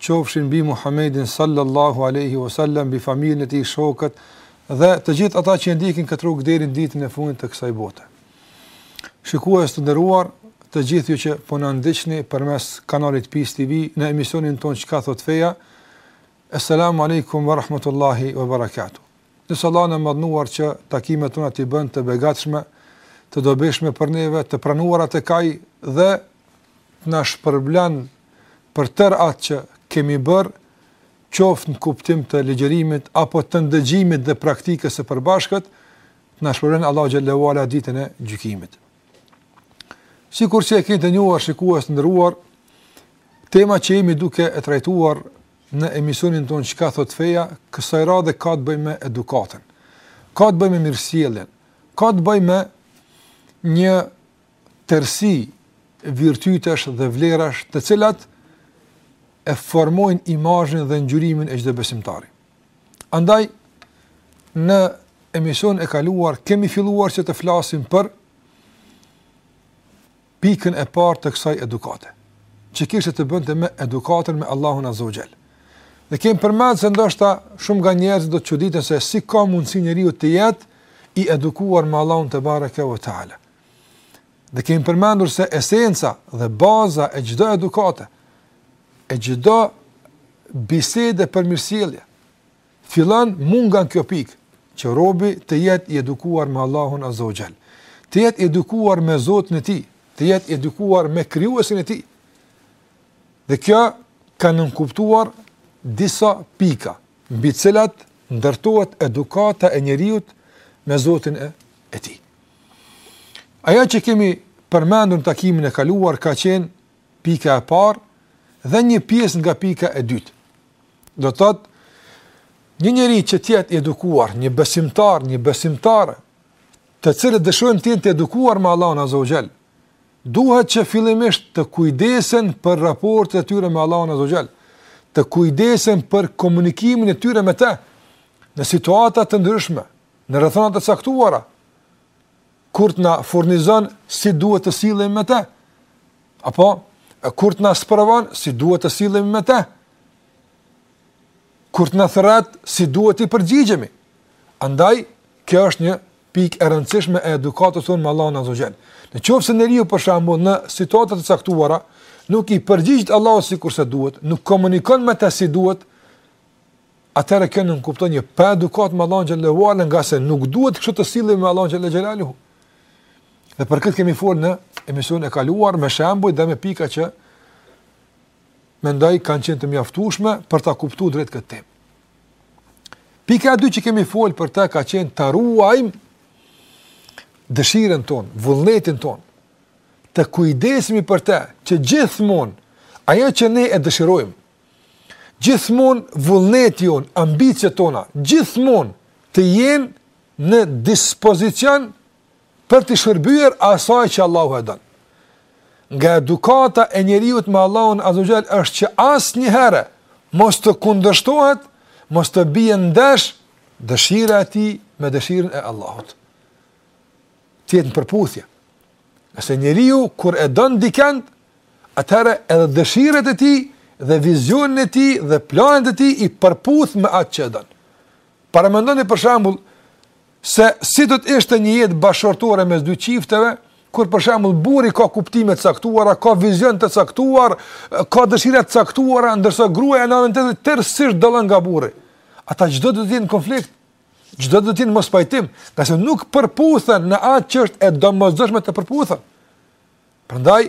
qofshin mbi Muhammedin sallallahu alejhi ue sellem mbi familjen e tij shokët dhe të gjithë ata që e ndjekin këtë rrugë deri në ditën e fundit të kësaj bote. Shikues të nderuar, të gjithë ju që po na ndiqni përmes kanalit Peace TV në emisionin tonë Çka thotë feja. Assalamu alaikum wa rahmatullahi wa barakatuh. Lus Allahun e Madhëruar që takimet tona t'i bën të begatshme, të dobishme për neve, të pranuara tek Ai dhe të na shpërblen për tërë atë që kemi bërë, qoftë në kuptim të ligjërimit apo të ndëgjimit dhe praktikës së përbashkët, të na shpërblen Allahu xhel-le ue ala ditën e gjykimit. Sikur që e keni të njohur shikues të nderuar, tema që jemi duke e trajtuar në emisionin tonë Çka thotë feja, kësaj radhe ka të bëjë me edukatën. Ka të bëjë me mirësjelljen. Ka të bëjë me një tërësi virtytesh dhe vlerash, të cilat e formojnë imazhin dhe ngjyrimin e çdo besimtari. Andaj në emisionin e kaluar kemi filluar që të flasim për pikën e parë të kësaj edukate, që kishte të bënte me edukatën me Allahun Azza wa Jall. Dhe kemi përmendur se ndoshta shumë nga njerëzit do të çuditen se si ka mundësi njeriu të jetë i edukuar me Allahun tebareke ve teala. Dhe kemi përmendur se esenca dhe baza e çdo edukate, e çdo bisede për mirësjellje, Fillon mu nga kjo pikë, që robi të jetë i edukuar me Allahun azza wa jall, të jetë i edukuar me Zotin e tij, të jetë i edukuar me Krijuesin e tij. Dhe kjo ka nënkuptuar disa pika, mbi të cilat ndërtohet edukata e njeriut me Zotin e e tij. Ajo që kemi përmendur në takimin e kaluar ka qenë pika e parë dhe një pjesë nga pika e dytë. Do të thotë një njeri që të jetë i edukuar, një besimtar, një besimtare, të cilët dëshirojnë të jenë të edukuar me Allahun Azza wa Jall, duhet që fillimisht të kujdesen për raportet e tyre me Allahun Azza wa Jall, të kujdesen për komunikimin e tyre me të në situata të ndryshme, në rrethana të caktuara, kur të na furnizon si duhet të sillemi me të. Apo, kur të na sprovon, si duhet të sillemi me të? Kur të na thërret, si duhet t'i përgjigjemi? Andaj, kjo është një pikë e rëndësishme e edukatës sonë me Allahun Azza Jall. Në qoftë se njeriu për shembull në situata të caktuara nuk i përgjigjet Allahut sikurse duhet, nuk komunikon me të si duhet, atëherë kjo nënkupton një paedukatë me Allahun xhelle ve ala, ngase nuk duhet kështu të sillemi me Allahun xhelle xhelaluhu. Dhe për këtë kemi folur në emisionin e kaluar me shembuj dhe me pika që mendoj kanë qenë të mjaftueshme për ta kuptuar drejt këtë temë. Pika e dytë që kemi folur për të ka qenë ta ruajmë dëshirën tonë, vullnetin tonë, të kujdesemi për të, që gjithmonë ajo që ne e dëshirojmë, Gjithmonë vullneti jonë, ambiciet tona, gjithmonë të jenë në dispozicion për t'i shërbyer asaj që Allahu e don. Nga edukata e njeriut me Allahun azze ve xhel është që asnjëherë mos të kundërshtohet, mos të bie ndesh dëshira e tij me dëshirën e Allahut. Të jetë në përputhje. Nëse njeriu, kur e don dikend, atëherë edhe dëshirat e tij dhe vizionin e tij dhe planet e tij i përputh me atë që e don. Paramendoni për shembull se si do të ishte një jetë bashkëshortore mes dy çifteve, kur për shembull burri ka kuptime të caktuara, ka vizion të caktuar, ka dëshira të caktuara, ndërsa gruaja në anën tjetër tërësisht dallon nga burri. Ata do të jenë në konflikt, do të jenë në mospajtim, ngase nuk përputhen në atë që është e domosdoshme të përputhen. Prandaj,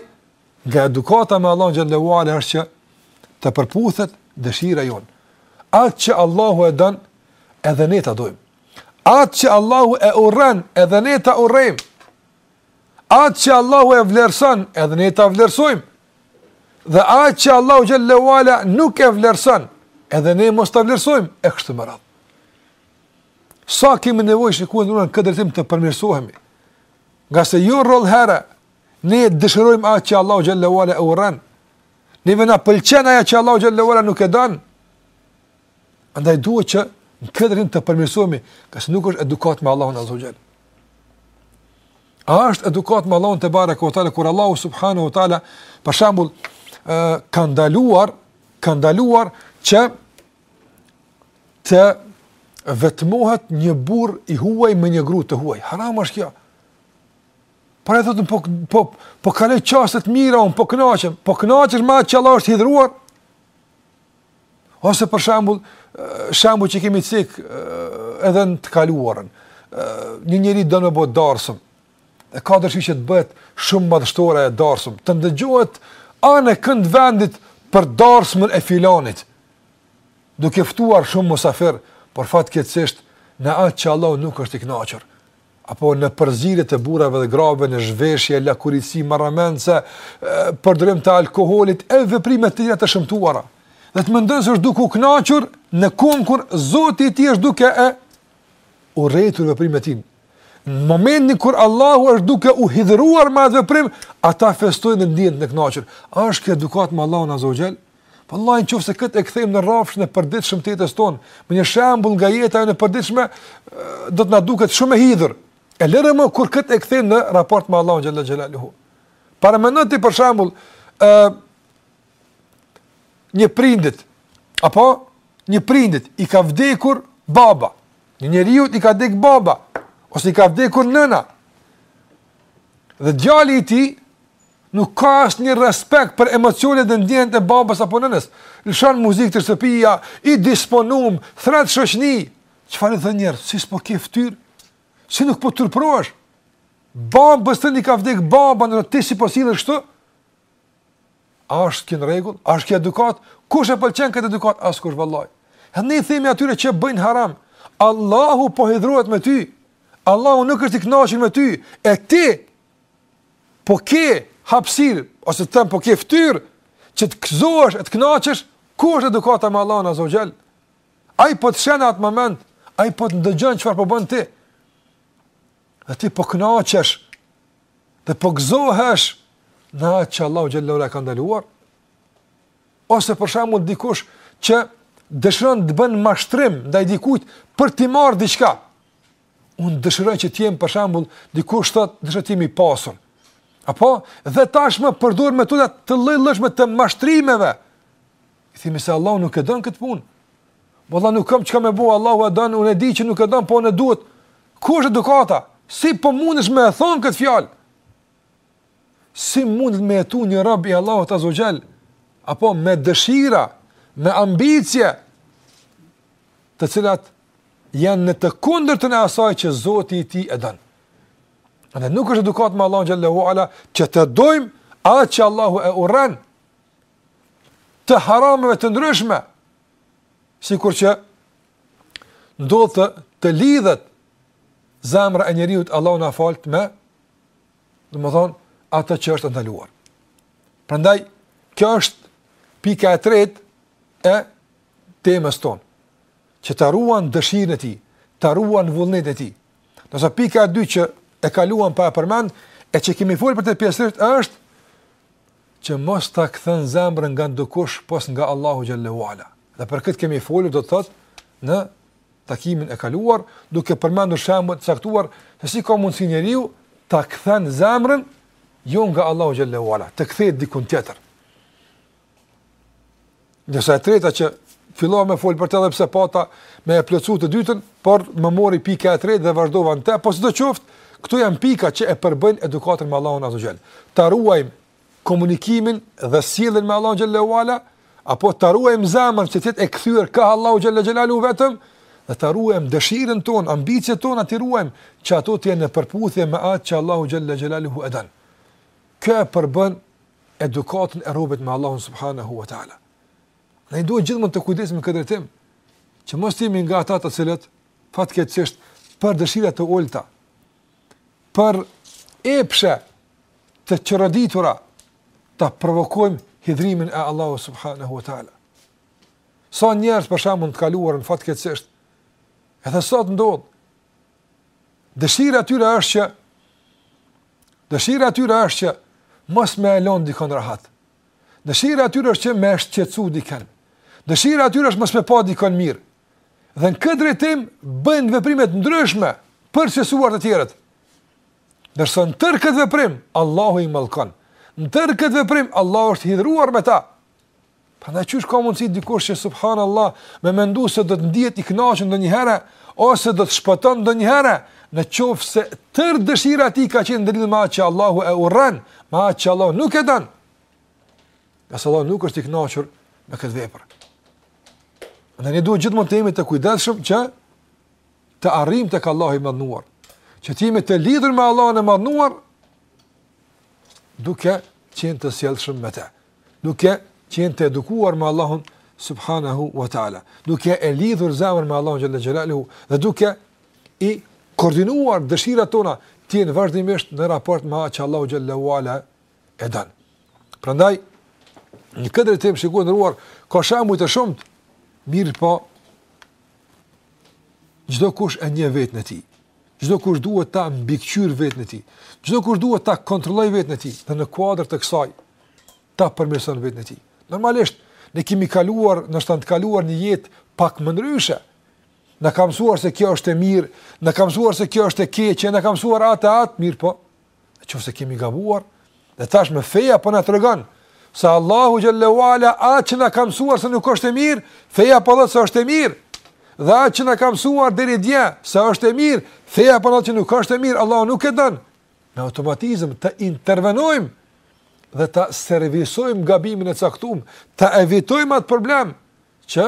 nga edukata me Allahun xhelle ve ala është që të përputhet dëshira jonë. Atë që Allahu e don, edhe ne ta dojmë. Atë që Allahu e urren, edhe ne ta urrejmë. Atë që Allahu e vlerëson, edhe ne ta vlerësojmë. Dhe atë që Allahu xhelle ve ala nuk e vlerëson, edhe ne mos ta vlerësojmë e kështu me radhë. Sa kemi nevojë që në këtë drejtim të përmirësohemi. Ngase jo rrallëherë, ne dëshirojmë atë që Allahu xhelle ve ala e urren, neve na pëlqen ajo që Allahu xhelle ve ala nuk e don, andaj duhet që në këtë drejtim të përmirësohemi, ngase nuk është edukatë me Allahun azze ve xhel. A është edukatë me Allahun tebareke ve teala, kur Allahu subhanehu ve teala, për shembull, ka ndaluar, ka ndaluar që të vetmohet një burrë i huaj me një grua të huaj. Haram është kjo. Po thotë: po po po kaloj çaste të mira, un po kënaqem, po kënaqesh me atë që Allahu është hidhëruar. Ose për shembull, shembull që kemi cekur edhe në të kaluarën. Një njeri don me bo darsëm. E ka dëshirë që të bëhet shumë madhështore ajo darsëm. Të ndëgjohet anekënd vendit për darsmën e filanit. duke ftuar shumë musafir, por fatkeqësisht në atë që Allahu nuk është i kënaqur, apo në përzierje të burrave dhe grave në zhveshje, lakuriqësi, marramendse, përdorim të alkoolit e veprime të tjera të shëmtuara. Dhe të mendon se është duke u kënaqur në kohën kur Zoti i tij është duke e urrejtur veprimet e tij. Në momentin kur Allahu është duke u hidhëruar me atë veprim, ata festojnë dhe janë të kënaqur. A është kjo edukat me Allahun Azza wa Jall? Vallahi në qoftë se këtë e kthejmë në rrafshin e përditshëm të jetës tonë, me një shembull nga jeta jonë e përditshme, do të na duket shumë e hidhur. E lëre më kur këtë e kthejmë në raport me Allahun xhalla xhelaluhu. Paramendoni për shembull, ë, një prindit apo një prindit i ka vdekur baba. Një njeriu i ka vdek baba ose i ka vdekur nëna. Dhe djali i tij Nuk ka asnjë respekt për emocionet dhe ndjenjat e babës apo nënës. Lëshon muzikë te shtëpia, i disponum, thret shoqni. Çfarë i thon njerëzit, si s'po ke ftyrë? Si nuk po turprohesh? Babës tënd i ka vdek baba, ti si po sillesh kështu? A është kjo në rregull? A është kjo edukat? Kush e pëlqen këtë edukat? Askush vallahi. Ne i themi atyre që bëjnë haram. Allahu po hidhrohet me ty. Allahu nuk është i knaqur me ty. E ti po ke hapësirë, ose të them, po ke ftyrë, që të gëzohesh e të knaqesh, ku është edukata me Allahun Azza wa Jall? Ai po të sheh në atë moment, ai po të ndëgjon çfarë po bën ti? Dhe ti po knaqesh, dhe po gëzohesh, në atë që Allahu xhelle ue ala e ka ndaluar, ose për shembull dikush që dëshiron të bën mashtrim, ndaj dikujt për t'i marrë diçka, Unë dëshiroj që të jem për shembull, dikush thotë, dëshiroj të jem i pasur. Apo dhe tashmë përdor metoda të llojllojshme të mashtrimeve. I themi se Allahu nuk e don këtë punë. Valla nuk kam çka me bo, Allahu e don, unë e di që nuk e don, po unë duhet. Ku është edukata? Si po mundesh me e thon këtë fjalë? Si mundet me jetu një rob i Allahut Azza wa Jall? Apo me dëshira, me ambicie të cilat janë në të kundërtën e asaj që Zoti i tij e don. Dhe nuk është edukat me Allahun xhalla wa ala që të dojmë atë që Allahu e urren të harameve të ndryshme, sikur që ndodh të, të lidhet zemra e njeriut Allahu na faltë, me, domethënë, atë që është ndaluar. Prandaj, kjo është pika e tretë e temës tonë, që ta ruan dëshirën e tij, ta ruan vullnetin e tij. Ndërsa pika e dy që e kaluam pa e përmend, e që kemi folë për të pjesërisht, është që mos ta kthen zemrën nga ndokush pos nga Allahu xhelle ue ala. Dhe për këtë kemi folë, do të thotë në takimin e kaluar, duke përmendur shembuj të caktuar se si ka mundsi njeriu ta kthen zemrën jo nga Allahu xhelle ue ala, të kthehet diku tjetër. Ndërsa e treta që fillova me fol për të edhe pse pata me e plotsu të dytën, por më mori pika e tretë dhe vazhdova në të. Po sidoqoftë, këto janë pika që e përbëjnë edukatën me Allahun Azze ue Xhel. Ta ruajmë komunikimin dhe sjelljen me Allahun xhelle ue ala, apo ta ruajmë zemrën që të jetë e kthyer ka Allahu Xhelle Xhelaluhu vetëm dhe ta ruajmë dëshirën tonë, ambiciet tona t'i ruajmë që ato të jenë në përputhje me atë që Allahu Xhelle Xhelaluhu e don. Kjo e përbën edukatën e robit me Allahun subhanahu wa taala. Ne duhet gjithmonë të kujdesemi në këtë drejtim, që mos të jemi nga ata të cilët fatkeqësisht për dëshira të ulta, për epshe të çoroditura ta provokojmë hidhërimin e Allahut subhanahu wa taala. Sa njerëz për shembull në të kaluarën fatkeqësisht, edhe sot ndodh Dëshira e tyre është që dëshira e tyre është që mos me e lon dikon rahat. Dëshira e tyre është që me shqetësu dikën. Dëshira e tyre është mos me pa dikon mirë. Dhe në këtë drejtim bëjnë veprime të ndryshme për t'i shqetësuar të tjerët. Ndërsa në tërë këtë veprim, Allahu i mallkon. Në tërë këtë veprim, Allahu është hidhëruar me ta. Prandaj qysh ka mundësi dikush që subhanallah me mendu se do të ndihet i kënaqur ndonjëherë ose do të shpëton ndonjëherë, në qoftë se tërë dëshira e tij ka qenë ndërlidhur me atë që Allahu e urren, me atë që Allahu nuk e don. Nëse Allahu nuk është i kënaqur me këtë vepër. Prandaj duhet gjithmonë të jemi të kujdesshëm që të arrijmë tek Allahu i madhëruar, që të jemi të lidhur me Allahun e madhëruar duke qenë të sjellshëm me të. duke qenë të edukuar me Allahun subhanahu wa taala, duke e lidhur zemrën me Allahun xhelle xhelaluhu dhe duke i koordinuar dëshirat tona të jenë vazhdimisht në raport me atë që Allahu xhelle ue ala e don. Prandaj në këtë drejtim shikues të nderuar ka shembuj të shumtë mirëpo çdokush e njeh veten e tij. Çdokush duhet ta mbikëqyr veten e tij. Çdokush duhet ta kontrollojë veten e tij dhe në kuadër të kësaj ta përmirëson veten e tij. Normalisht ne kemi kaluar, ndoshta në të kaluarën një jetë pak më ndryshe. Na ka mësuar se kjo është e mirë, na ka mësuar se kjo është e keqe, na ka mësuar atë atë mirëpo. Në qoftë se kemi gabuar, dhe tashmë feja po na tregon, se Allahu xhelle ue ala atë që na kanë mësuar se nuk është e mirë, feja po thotë se është e mirë, dhe atë që na kanë mësuar deri dje se është e mirë, feja po thotë që nuk është e mirë, Allahu nuk e don, me automatizëm ta intervenojmë dhe ta servisojmë gabimin e caktum, ta evitojmë atë problem që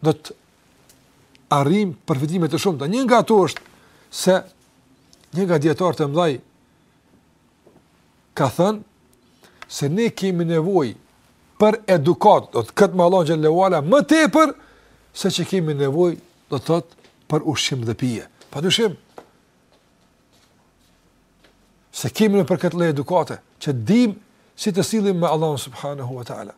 do të arrijmë përfitime të shumta. Një nga ato është se një nga dijetarët e mëdhaj ka thënë se ne kemi nevojë për edukatë, do të thotë me Allahun xhelle ue ala, më tepër se që kemi nevojë, do të thotë, për ushqim dhe pije. Pa dyshim, se kemi nevojë për këtë lloj edukate, që dimë si të sillemi me Allahun subhanahu wa ta'ala.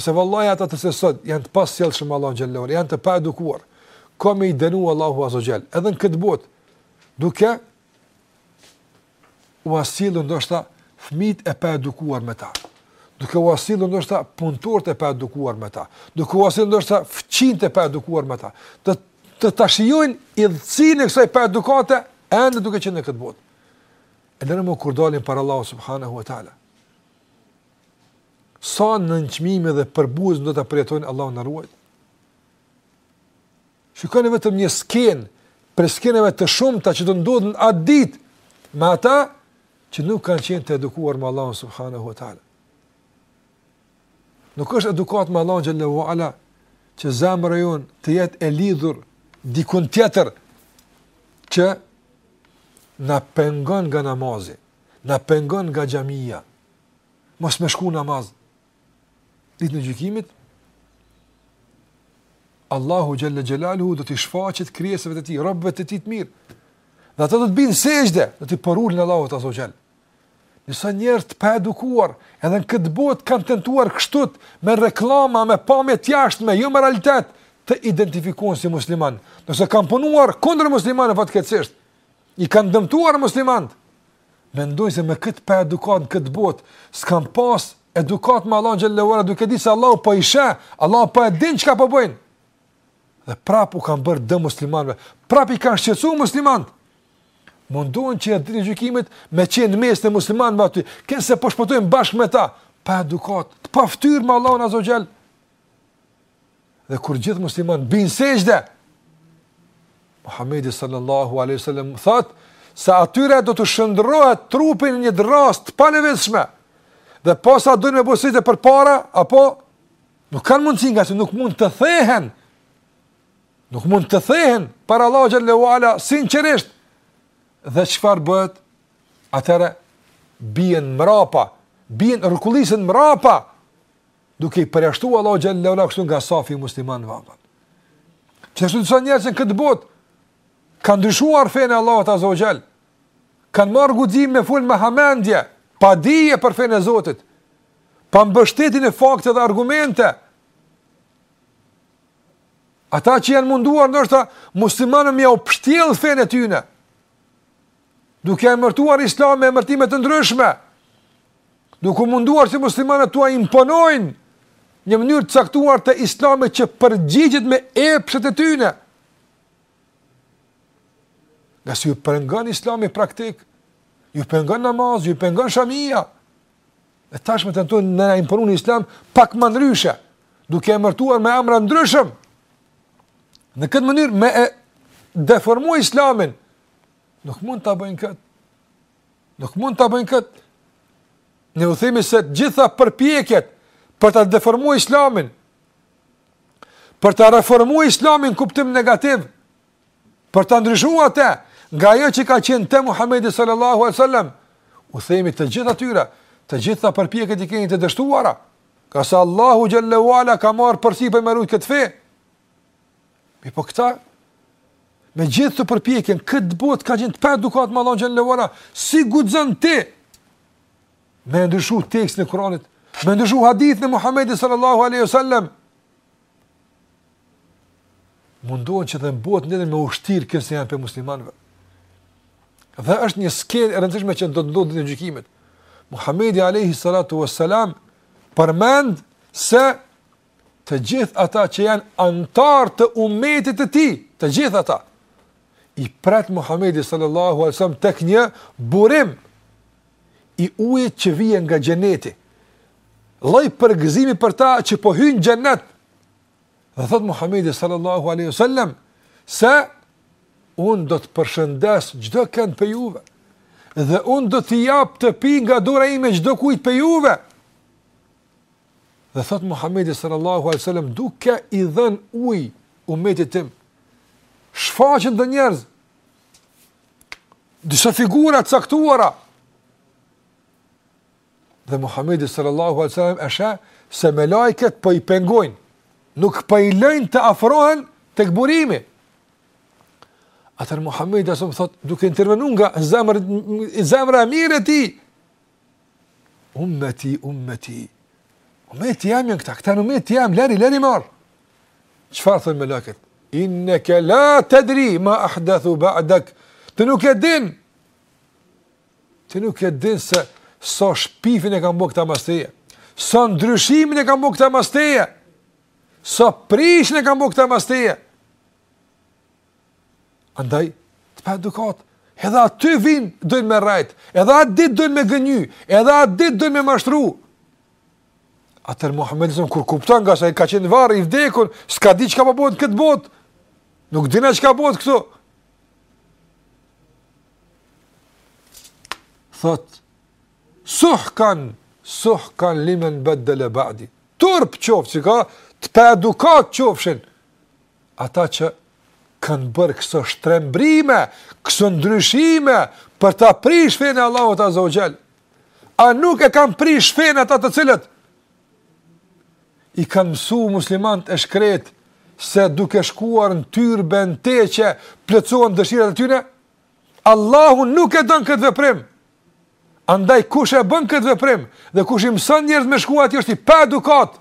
Se vallahi ata të cilët janë të pasjellshëm me Allahun xhelle ue ala, janë të paedukuar. Ka me i dënu Allahu azze ue xhel, edhe në këtë botë. Duke ua sjellë ndoshta fëmijët e paedukuar me ta. Duke ua sjellë ndoshta punëtorët e paedukuar me ta. Duke ua sjellë ndoshta fqinjët e paedukuar me ta. Që ta shijojnë idhësinë e kësaj paedukate ende duke qenë në këtë botë. E lëre më kur dalin para Allahut subhanahu wa ta'ala. Sa nënçmime dhe përbuzje do të përjetojnë Allahu na ruajtë? Shikoni vetëm një skenë, prej skenave të shumta që do ndodhin atë ditë, me ata që nuk kanë qenë të edukuar me Allahun subhanehu ue ta'ala. Nuk është edukatë me Allahun xhelle ue ala, që zemra jonë të jetë e lidhur dikun tjetër, që na pengon nga namazi, na pengon nga xhamia, mos me shku në namaz. Ditën e gjykimit, Allahu xhelle xhelaluhu do t'i shfaqet krijesave të tij, robëve të tij të mirë. Dhe ata do të bien në sexhde, do t'i përulen Allahut azze ue xhel. Ndërsa njerëzit e paedukuar, edhe në këtë botë kanë tentuar kështu me reklama, me pamje të jashtme, jo me realitet, të identifikohen si muslimanë. Ndonëse kanë punuar kundër muslimanëve fatkeqësisht, i kanë dëmtuar muslimanët, Mendojnë se me këtë paedukatë në këtë botë, s'kanë pas edukatë me Allahun xhelle ue ala, duke di se Allahu po i sheh, Allahu po e din çka po bëjnë. Dhe prap u kanë bërë dëm muslimanëve, prap i kanë shqetësu muslimanët. Mundohen që edhe ditën e gjykimit me qenë në mes të muslimanëve aty, kinse po shpëtojnë bashkë me ta, pa edukatë, të pafytyrë me Allahun azze ue xhel. Dhe kur gjithë muslimanët bien në sexhde, Muhamedi sallallahu alaihi wasallam thotë se atyre do t'u shndërrohet trupi në një dërrasë të palëvizshme. Dhe posa dojn me bo sexhde përpara apo nuk kanë mundësi ngase nuk mund të thehen. Nuk mund të thehen para Allahut xhelle ve ala sinqerisht. Dhe çfarë bëhet? Atëherë bien mrapa, bien rrukullisen mrapa Duke i përjashtu Allahu xhelle ve ala kështu nga safi i muslimanëve. Po ashtu disa njerëz që në këtë botë, kanë ndryshuar fenë e Allahut azze ve xhel, kanë marrë guxim me fol me hamendje, pa dije për fenë e Zotit, pa u mbështet në fakte dhe argumente, Ata që janë munduar ndoshta muslimanëve me ua pështjellë fenë e tyne. duke emërtuar islamin me emërtime të ndryshme, duke u munduar që muslimanëve t'ua imponojnë një mënyrë të caktuar të islamit që përgjigjet me epshet e tyne. Ngase ju pengon islami praktik, ju pengon namazi, ju pengon shamia, e tashmë tentojnë me imponu një islam pak më ndryshe, duke emërtuar me emra të ndryshëm, në këtë mënyrë me e deformu islamin, Nuk mund ta bëjnë këtë. Nuk mund ta bëjnë këtë. Ne u themi se të gjitha përpjekjet për ta deformu islamin, për ta reformu islamin në kuptim negativ, për ta ndryshu atë nga ajo që ka qenë te Muhammedi sallallahu alejhi ve selam, u themi të gjithë atyre, të gjitha përpjekjet i keni të dështuara, ngase Allahu xhelle ve ala ka marrë përsipër me e rujt këtë fe, Mirëpo këta, me gjithë të përpjeken, në këtë botë ka gjithë të paedukatë me Allahun xhelle ve ala, si guxon ti, me ndryshu tekstin e Kuranit, me ndryshu hadithin e Muhammedit sallallahu aleyhi sallem, mundohen që edhe në botën tjetër me u shtirë kinse janë prej muslimanëve. Dhe është një skenë e rëndësishme që do të ndodhë ditën e gjykimit. Muhammedi aleyhi sallatu vë sallam, përmend se të gjithë ata që janë anëtar të umetit të tij, të gjithë ata i pret Muhamedi sallallahu alaihi wasallam tek një burim i ujit që vjen nga xheneti. Lloj përgëzimi për ta që po hyjnë në xhenet. Dhe thotë Muhamedi sallallahu alaihi wasallam se unë do ta përshëndes çdokënd prej juve dhe unë do t'i jap të pi nga dora ime çdokujt prej juve. Dhe thot Muhammedi sallallahu alaihi wasallam duke i dhën ujë umetit tim. Shfaqen do njerëz. Disa figura të caktuara. Dhe Muhammedi sallallahu alaihi wasallam e sheh se melajket po i pengojnë. Nuk po i lejnë të afrohen tek burimi. Atëher Muhammedi a.s. thot, duke intervenu nga zemra, zemra e mirë e tij, Ummeti, ummeti. Ummeti jem janë këta, këta janë ummeti jem, leri, leri marrin. Çfar thonë melajket? Inneke la tedri, ma ahdethu ba'dek. Ti nuk e din. Ti nuk e din se çaso shpifjeve kan bo këta mas teje. Çaso ndryshimeve kan bo këta mas teje. Çaso prishjeve kan bo këta mas teje. Andaj, të paedukat, edhe aty vin, dojnë me rrejt, edhe atë dit dojnë me gënjy, edhe atë dit dojnë me mashtru. Atëher Muhammedi a.s., kur kupton ngase ai ka qenë n'varr, i vdekun, s'ka di çka po bohet në këtë bot, nuk din ai çka po bohet këtu. Thot, suhkan, suhkan limen beddele ba'di. Turp qoftë çka, të paedukat qofshin, ata që kanë bërë këso shtrembërime, këso ndryshime, për ta prish fenë e Allahut azze ve xhel. A nuk e kanë prish fenë ata të cilët i kanë mësu muslimant e shkret se duke shkuar në tyrbe, në teqe plotësohen dëshirat e tyne? Allahu nuk e don këtë veprim. Andaj kush e bën këtë veprim dhe kush i mëson njerëzit me shku aty, është i paedukat.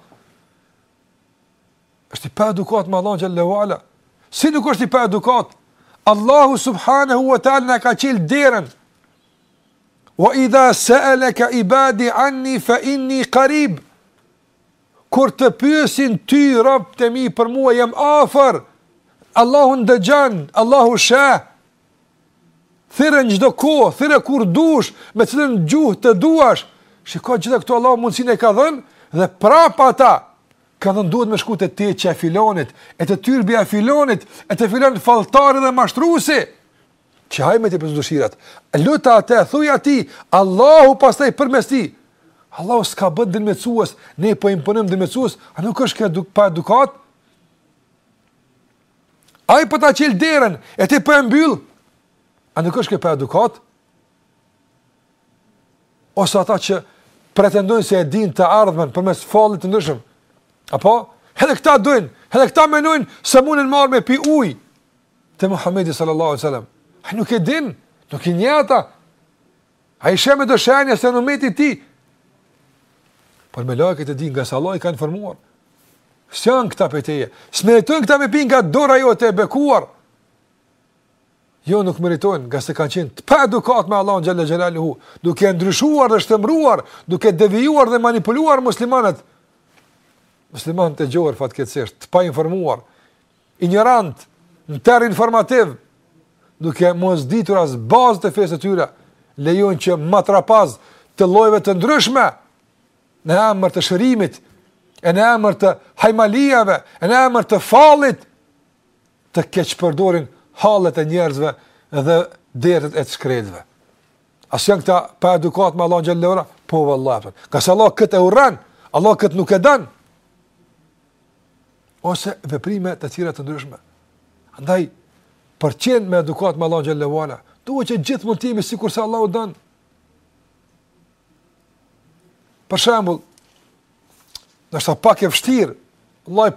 Është i paedukat me Allahun xhelle ve ala. Si nuk është i paedukat? Allahu subhanahu wa taala na ka çel derën. Wa idha sa'alaka ibadi anni fa inni qarib. Kur të pyesin ty robt e mi për mua jam afër. Allahu ndëgjon, Allahu sheh. Thirre në çdo kohë, thirre kur dush, me cilën gjuhë të duash. Shikoji gjithë këto Allahu mundsi na i ka dhënë dhe prap ata Kanë thënë duhet me shku te teqja e filanit, e te tyrbja e filanit, e te filan falltari dhe mashtrusi, që ai me t'i plotsu dëshirat. Lute atë, thuj atij, Allahu pastaj përmes tij. Allahu s'ka bë ndërmjetsues, ne po imponojm ndërmjetsues, a nuk është kjo paedukat? Ai po ta çel derën, e ti po e mbyll, a nuk është kjo paedukat? Ose ata që pretendojnë se e din të ardhmen përmes fallit të ndryshëm. Apo? Edhe këta dojnë, edhe këta menojnë se mundin me marrë me pi uj te Muhammedi sallallahu alai sallam. A nuk e din, nuk i njeh ata. Ai s'i njeh me shenja se në meti ty. Por me lajket e din, ngase Allahu e ka informuar. S'janë këta prej teje. S'meritojnë këta me pi nga dora jote e bekuar. Jo nuk meritojnë, ngase kanë qenë të paedukatë me Allahun xhalla xhelaluhu, duke e ndryshuar dhe shtrembëruar, duke devijuar dhe manipuluar muslimanët. Muslimanët e gjorë fatkeqësisht, të painformuar, injorantë, në terr informativ, duke mos ditur as bazat e fesë së tyre, lejojnë që matrapazë të llojeve të ndryshme në emër të shërimit, e në emër të hajmalijave, e në emër të fallit, të keqpërdorin hallet e njerëzve dhe dertet e të shkretëve. A s'janë këta paedukatë me Allahun xhalla ve ala? Po, vallahi. Ngase Allahu këtë e urren, Allahu këtë nuk e don. Ose veprime të tjera të ndryshme. Andaj, për të qenë me edukatë me Allahun xhalla ve ala, duhet që gjithmonë të jemi sikurse Allahu don. Për shembull, Ndoshta pak e vështirë, vallahi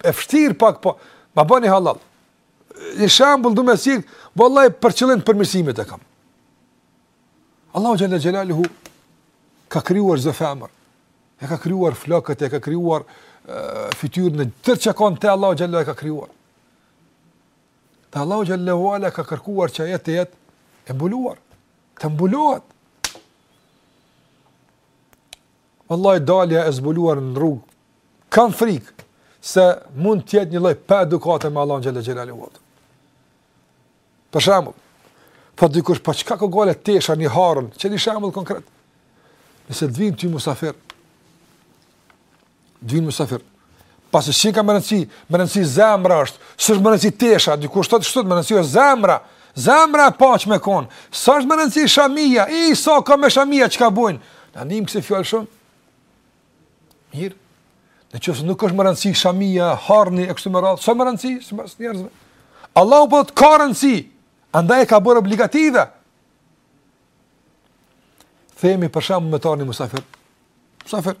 e vështirë pak po, ma bëni halal. Një shembull du me sill, vallahi për qëllim përmirësimi e kam. Allahu xhalla xhelaluhu ka krijuar një femër. Ia ka krijuar flokët, ia ka krijuar fytyrën e tërë që ka në të Allahu xhalla e ka krijuar. Dhe Allahu xhalla wala ka kërkuar që ajo të jetë e mbuluar, të mbulohet. Vallahi dalja e zbuluar në rrugë kam frikë se mund të jetë një lloj paedukate me Allahun xhalla xhelalu. Për shembull, po thotë dikush po çka ka gajle tesha ni harn, qe ni shembull konkret. Nëse të vijnë ty musafirë, të vijnë musafirë. Pasi s'ka me rëndësi, me rëndësi zemra është, s'është me rëndësi tesha, dikush të shtët, me rëndësi është zemra, zemra e paq me konë, s'është me rëndësi shamija, i, sa ka me shamija, çka bojnë, ne ndijmë kësi fjalë shumë, mirë, në qoftë se nuk është me rëndësi shamija, harni, e kështu me radhë, s'ë me rëndësi, s'ë me rëndësi njerëzve, Allahu për të ka rëndësi, andaj e ka bërë obligative, themi për shembull me t'ardhë një musafir, musafir,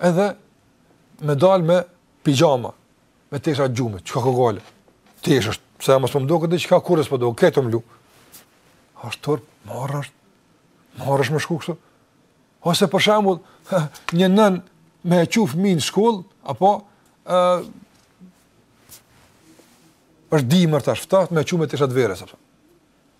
Edhe me dal me pizhama, me teshat e gjumit, çka ka gajle, tesh është, se e mos pëmdo këtë çka kurse pëdo, po këtë më lu. Asht turp, marre është, marre është me shku kështu. Ose për shembull, një nënë me e çu fëminë në shkollë, apo, e, është dimër tash, me e çu me tesha të verës, apo.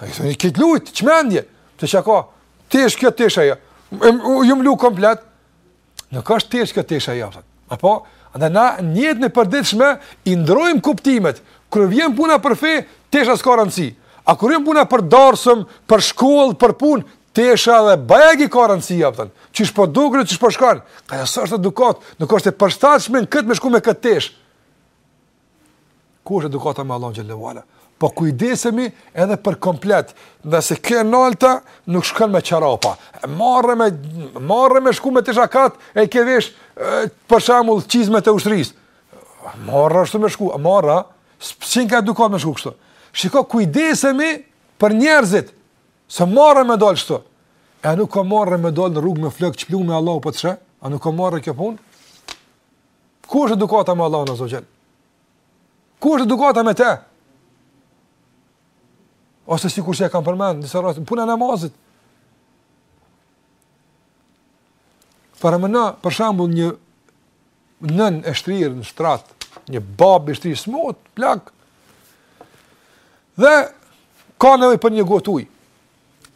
Ai thonë kit lujt, çmendje. Po çka ka? Teshë kjo, teshë ajo. Ju me lujt komplet. Nuk është teshë kjo, teshë ajo. Apo dhe na njejt në përditshme i ndrojmë kuptimet. Kur vjen puna për fe, tesha s'ka rëndsi. A kur vjen puna për darsëm, për shkollë, për punë, tesha dhe bajagi ka rëndsi apo. Qysh po duket, qysh po shkon. Kja s'është edukat, nuk është e përshtatshme në kët me shku me kët teshë. Ku është edukata me Allahun xhelle ve ala? Po kujdesemi edhe për komplet, nëse kjo nalta nuk shkon me çarapa. Marre me, marre me shku me tesha kta, e ke vesh për shembull çizmet e ushtrisë. Marre është me shku, marre. Se nuk ka edukat me shku kështu. Shiko kujdesemi për njerëzit. Se marre me dal kështu. E nuk ka marre me dal në rrugë me flok çplu, Allahu po të sheh? A nuk ka marre kjo punë? Ku është edukata me Allahun Azze ve Xhel? Ku është edukata me të? Ose sikurse e kam përmend disa raste, puna e namazit. Parameno, për shembull, një nën e shtrirë në shtrat, një babë i shtrirë smut, plak. Dhe ka nevojë për një gotë ujë.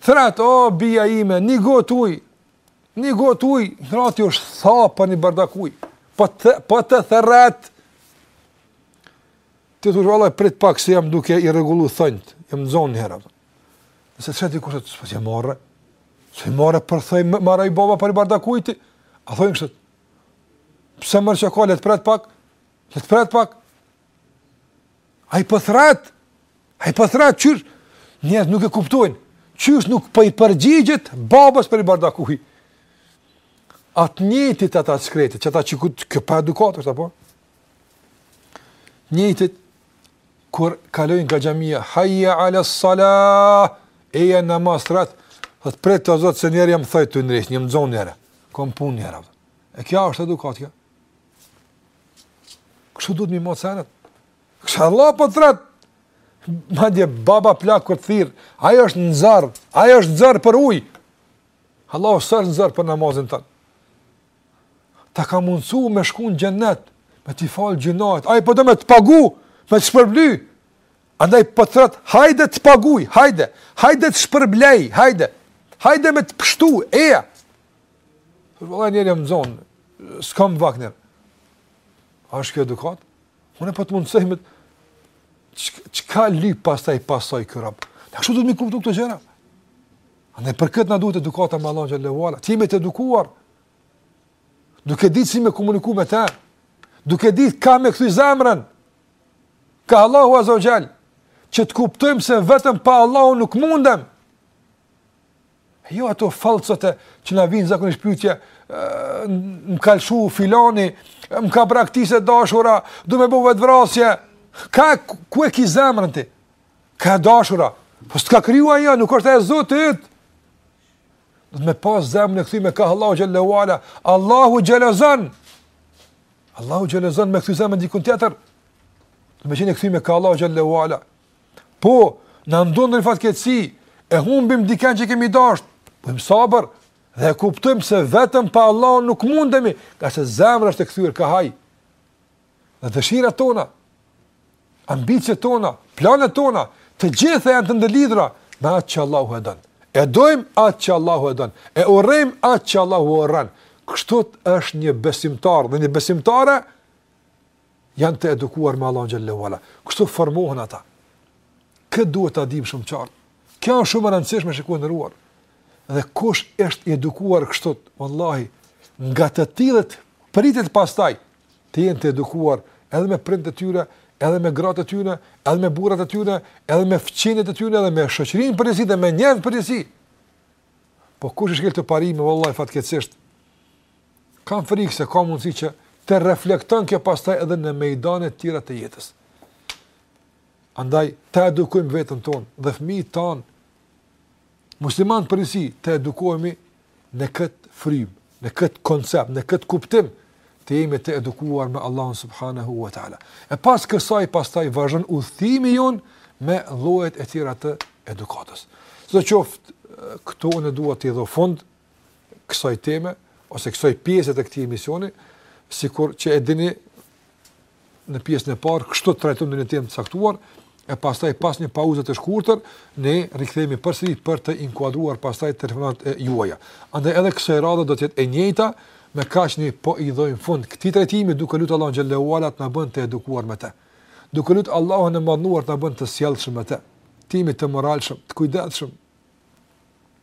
Thret, o oh, bija ime, një gotë ujë. Një gotë ujë, në ratë jo është tha për një bardak ujë, po të, po të thërret, ti thush valla prit pak se jam duke i rregullu thonjt, jam zonë një herë, nëse të sheh dikush, së përsi e marre, së i marre për thëjmë, marre i baba për një bardak ujë, a thojnë kështu, pse more çka ka, le të pret pak, le të pret pak, Ai po thrret. Ai po thrret. Qysh? Njerëzit nuk e kuptojnë. Qysh nuk po i përgjigjet babës për i bardak uj? Ata të njejtit ata të shkretit, që ata që ku të pa edukatë është, apo? Njejtit, kur kalojnë nga xhamia, hajja ala salah, eja në namaz të thrret, thotë prit o Zot se njëherë jam thonjt tu ndreq, jam zonë njëherë, kom punë njëherë, e kja është edukatë, kja? Kështu duhet mi matë senet. Kështu Allahu po t'thrret. Madje baba plak kur t'thirr, ai është në zor. Ai është në zor për ujë. Allahu s'është në zor për namazin tan. Ta ka mundësu me shku në xhennet. Me t'i falë gjynahet. Ai po do me të pagu. Me të shpërbly. Andaj po t'thrret. Hajde të paguj. Hajde. Hajde të shpërblej. Hajde. Hajde me të pështu. Eja. Për, vëlla, i nxënë jam, zënë, s'kam vakt njëherë. A është kjo edukat? Unë e po ta mundësoj çka lypë pastaj, pastaj ky rob? A kështu duhet me i kuptu këto gjëra. Andaj për këtë na duhet edukata me Allah xhelle ue ala. Të jemi të edukuar. Duke ditë si me komuniku me të. Duke ditë ka me kthy zemrën ka Allahu azze ue xhel që të kuptojmë se vetëm pa Allahu nuk mundem. Jo ato fallcot, që na vijnë zakonisht pyetje, më ka lëshu filani, më ka braktis e dashura, du me bo vetëvrasje, ka, ku e ki zemrën ti? Ka e dashura, po s'të ka kriju ajo, nuk është Zoti yt, duhet me pas zemrën e kthyme ka Allahu xhelle ue ala, Allahu xhelozon, Allahu xhelozon me kthy zemrën dikun tjetër, duhet me qenë e kthyme ka Allahu xhelle ue ala, Po, na ndodh ndonjë fatkeqësi, e humbim dikën që kemi dashtë, bëjmë sabër dhe e kuptojmë se vetëm pa Allah nuk mundemi, ka se zemra është e kthyer kah ai. Dhe dëshirat tona, ambiciet tona, planet tona, të gjitha janë të ndërlidhura me atë që Allahu e don. E dojmë atë që Allahu e don. E urrejmë atë që Allahu e urren. Kështu është një besimtar dhe një besimtare janë të edukuar me Allahun xhelle ue ala. Kështu formohen ata. Këtë duhet ta dimë shumë qartë. Kjo është shumë e rëndësishme shikues të nderuar. Dhe kush është i edukuar kështu, vallahi, nga të tillët pritet pastaj të jenë të edukuar edhe me prindët e tyre, edhe me gratë e tyre, edhe me burrat e tyre, edhe me fëmijët e tyre, edhe me shoqërinë në përgjithësi dhe me njerëzit në përgjithësi. Po kush e shkel këtë parim, vallahi fatkeqësisht Kam frikë se ka mundësi që të reflekton kjo pastaj edhe në mejdanet tjera të jetës. Andaj, të edukojmë veten tonë dhe fëmijët tanë, muslimanët në përgjithësi, të edukohemi në këtë frymë, në këtë koncept, në këtë kuptim, të jemi të edukuar me Allahun subhanahu wa ta'ala. E pas kësaj, pastaj vazhdon udhëtimi jonë me llojet e tjera të edukatës. Sidoqoftë, këtu na duhet t'i japim fund, kësaj teme ose kësaj pjese të këtij emisioni, sikur që e dini në pjesën e parë, kështu trajtojmë ndonjë temë të caktuar, e pastaj pas një pauze të shkurtër, ne rikthehemi përsëri për të inkuadruar pastaj telefonat e juaja. Andaj edhe kësaj radhe do të jetë e njëjta, me kaq ne po i japim fund këtij trajtimi duke lutur Allahun xhelle ue ala të na bën të edukuar me të. Duke lutur Allahun e madhëruar të na bën të sjellshëm me të, të jemi të moralshëm, të kujdesshëm,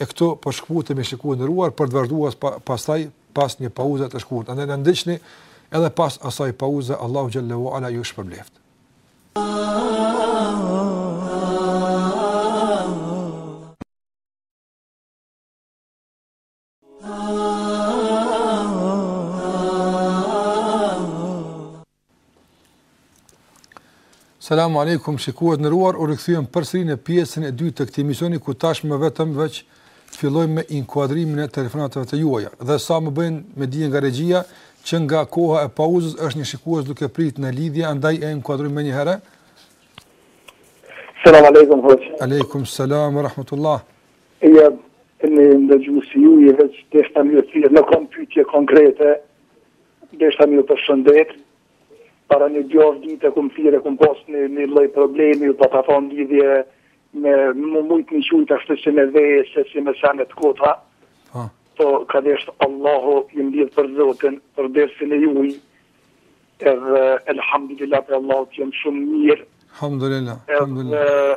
E këtu po shkputemi shikues të nderuar për të vazhduar pastaj pas një pauze të shkurtër. Andaj na ndiqni edhe pas asaj pauze Allahu subhanehu ue teala ju shpërbleftë. Selamu alaikum, shikues të nderuar, u rikthyem përsëri në pjesën e dytë të këtij emisioni, ku tashmë vetëm veç fillojmë me inkuadrimin e telefonatave të juaja. Dhe sa më bëjnë me dije nga regjia, që nga koha e pauzës është një shikues duke prit në lidhje, andaj e inkuadrojmë menjëherë. Selamu alaikum, hoxhë. Aleikum, selamu, rahmatullah. Ja, e me ndëgju si ju i veç deshta me ju thirr, nuk kom pytje konkrete, deshta me ju përshëndet, para një dhjetë dite kum thirr e kum pas një, një loj problemi, po ta thonë lidhje me më mujtë një qujtë ashtu si me veje, se si me senet e kota, po, po ka deshtë Allahu i madh për zotin, për dersin e juj, edhe elhamdulillah për Allahu jem shumë mirë, elhamdulillah, elhamdulillah,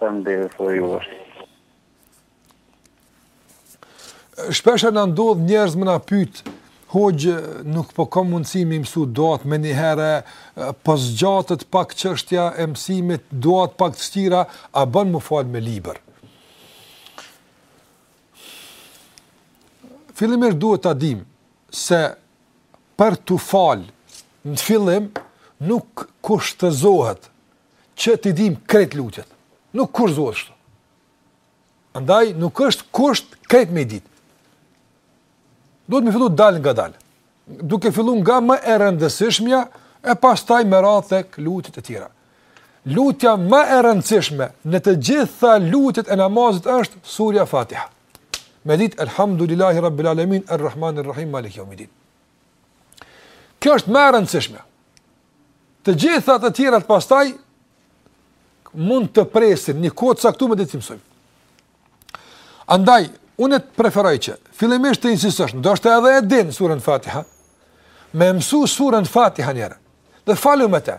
Faleminderit dhe ju është. Shpeshherë na ndodh njerëz me na pyt, hoxhë nuk po kam mundësi me i mësu duatë menjëherë, po zgjatet pak qështja e mësimit, duatë pak të vshtira, a bën m'u fal me libër. Fillimisht duhet ta dimë se për t'u fal në fillim nuk kushtëzohet që t'i dimë krejt lutjet. Nuk kushtëzohet kështu. Andaj nuk është kusht krejt me i ditë. Do të me fillu dal nga dal. Duke filluar nga më e rëndësishmja, e pastaj me radhë tek lutjet e tjera. Lutja më e rëndësishme në të gjitha lutjet e namazit është surja Fatiha. Me ditë elhamdulillahi rabbil alamin arrahmanir rahim maliki yawmiddin. Kjo është më e rëndësishme. Të gjitha të tjerat pastaj mund të presin një kohë të caktuar deri t'i mësojmë. Andaj unë të preferoj që fillimisht të insistosh, ndoshta edhe e din surën Fatiha. Me mësu surën Fatiha njëherë. Dhe falu me të.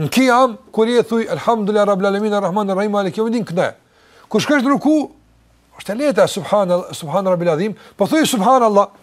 Në kiam kur e thu elhamdulillah rabbil alamin arrahman arrahim maliki yawmiddin këna. Kur shkosh në ruku, është e lehtë subhan, subhan rabbil azim, po thuj subhanallahu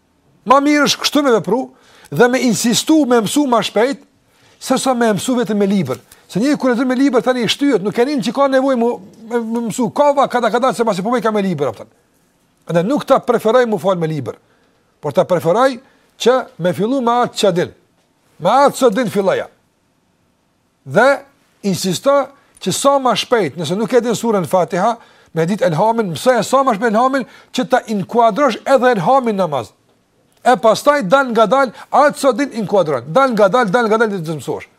Ma mirë është kështu me vepru dhe me insistu me i mësu ma shpejt, sesa me u mësu vetëm me libër. Se njeri kur e ka me libër, tani i shtyjet, nuk e ndjen që ka nevoj me, me, me mësu, ka-va dal kadal se masi po e ka me libër, apëtan. Dhe nuk ta preferoj m'u fal me libër, por ta preferoj që me fillu me atë që din, me atë që din filloja. Dhe insisto që sa më shpejt, nëse nuk e din surën Fatiha, me dit Elhamin, mësoj sa më shpejt Elhamin që ta inkuadrosh edhe Elhamin n'namaz. E pastaj dalëngadalë atë sa din inkuadron. Dalëngadalë, dalëngadalë ta mësosh.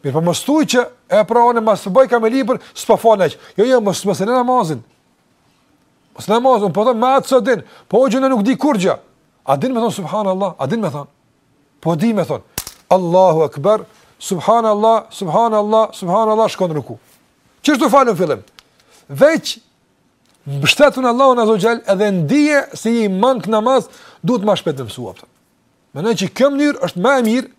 Mirë, po mos thuaj që pra unë mos të bëj ka me libër, s'po falna. Jo, jo, mos mos e lë namazin. Mos e lë namazin, po, me atë sa din. Po unë nuk di kurrgjë. A din me thonë subhanallah, a din me thonë? Po di me thonë, Allahu Akbar, Subhanallah, Subhanallah, Subhanallah, shkon n'ruku. Qështu falu n'fillim. Veq, mbështetu n'Allahun azze ve xhel, edhe ndije se je mangë n'namaz, duhet ma shpejt me mësu. Mendoj që kjo mënyrë është ma e mirë,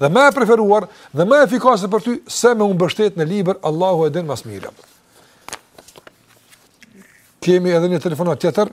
dhe ma e preferuar, dhe ma efikase për ty, se me u mbështet në libër, Allahu e din ma s'miri. Kemi edhe një telefonat tjetër,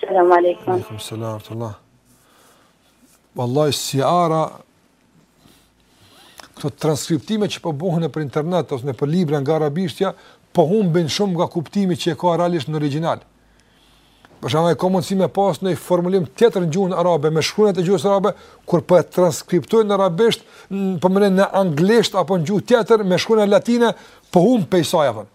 Selam aleikum. Aleikum selam rahmetullah. Wallahi sidomos këto transkriptime që po bëhen nëpër internet ose nëpër libra nga arabishtja, po humbin shumë nga kuptimi që e ka realisht në origjinal. Për shembull, ka mundësi me pas një formulim tjetër në gjuhën arabe, me shkronja të gjuhës arabe, kur po e transkriptojnë në arabisht, pardon në anglisht apo në gjuhë tjetër me shkronja latine, po humb pesha e vet.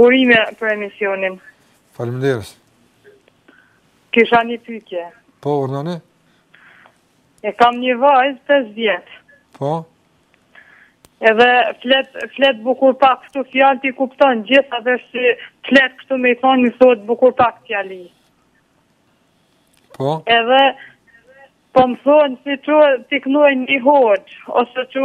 Urime për emisionin. Faleminderit. Kisha një pyetje. Po, urdhnoni? E kam një vajzë 5 vjet. Po. Edhe flet flet bukur pak këtu fjalë t'i kupton gjithë atë çka i flet këtu me thon me thotë bukur pak fjali. Po. Edhe po më thonë çoje t'i knon një hoxhë ose çu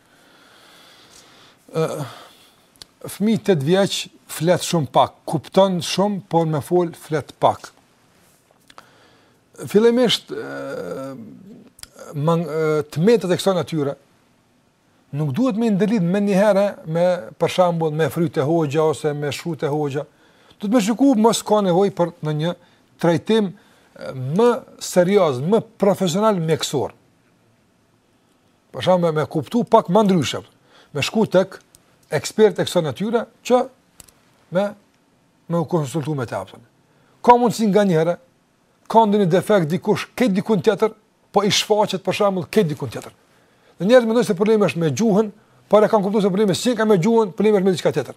fëmija tetë vjeç flet shumë pak, kupton shumë, por me fol flet pak. Fillimisht të metat e kësaj natyre nuk duhet me i ndërlidh menjëherë me për shembull me fry te hoxha ose me shku te hoxha. Duhet me shiku mos ka nevojë për ndonjë trajtim më serioz, më profesional mjekësor. Për me, me kuptu pak më ndryshe, me shku tek ekspertët e kësaj natyre, që me, me u konsultu me ta patjetër. Ka mundësi nganjëherë, ka ndonjë defekt dikush, këtu dikun tjetër, po i shfaqet për shembull këtu dikun tjetër. Dhe njerëzit mendojnë se problemi është me gjuhën, por e kanë kuptuar se problemi s'e ka me gjuhën, problemi është me diçka tjetër.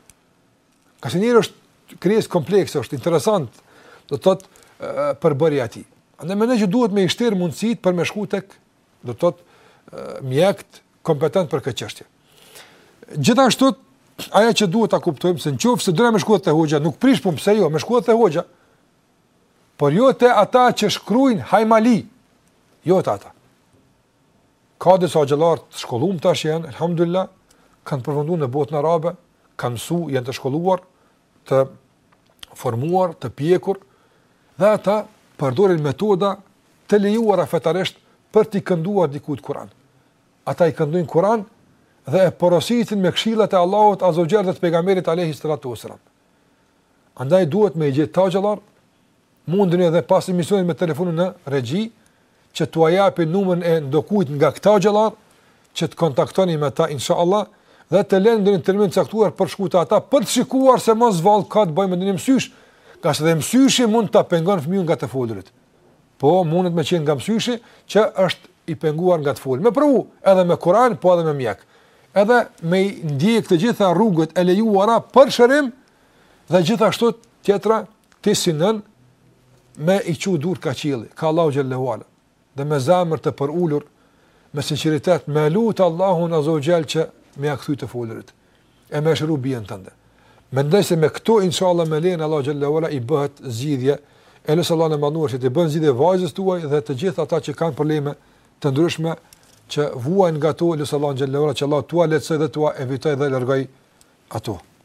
Ka se njeriu është krijesë komplekse, është interesant, do të thotë përbërja e tij. Andaj mendoj që duhet me i shti mundësitë për me shku tek do të thotë mjek kompetent për këtë çështje. Gjithashtu ajo që duhet ta kuptojmë se nëse don me shku te hoxha, nuk prish punë pse jo, me shku te hoxha. Por jo te ata që shkruajnë hajmali. Jo te ata. Ka disa hoxhallarë të shkollum tash janë, alhamdulillah, kanë përfundu në botën arabe, kanë msu, janë të shkolluar, të formuar, të pjekur dhe ata përdorin metoda të lejuara fetarisht për t'i kënduar dikujt Kur'an. Ata i këndojnë Kur'an dhe e porositin me këshillat e Allahut Azza wa Jal dhe të pejgamberit alayhi salatu wasalam. Andaj duhet me i gjet hoxhallarë Mundeni edhe pas emisionit me telefonu në regji që t'ua japin numrin e ndokujt nga këta hoxhallarë që të kontaktoni me ta inshallah dhe të lënë ndonjë termin të caktuar për t'shku te ata për të shikuar se mos vallë ka të bëjë me ndonjë mësysh, ngase edhe mësyshi mund ta pengon fëmijën nga të folurit. Po mundet me qenë nga mësyshi që është i penguar nga të folur. Me provu edhe me Kur'an, po edhe me mjek. Edhe me ndjek të gjitha rrugët e lejuara për shërim Dhe gjithashtu tjetra t'i synon me i çu durt ka qielli, ka Allahu xhallahu ala. Dhe me zemër të përulur, me sinqeritet, me lut Allahun azza wa jall që me ia kthy të folurit. E me shëru bijën tënde. Mendoj se me këto inshallah me lejen Allahu xhallahu ala i bëhet zgjidhje. E lus Allahun e madhëruar që t'i bën zgjidhje vajzës tuaj dhe të gjithë atyre që kanë probleme të ndryshme që vuajnë nga to, lus Allahun xhel-le ue ala, që Allah t'ua lehtëson dhe t'ua evitojë dhe largojë ato.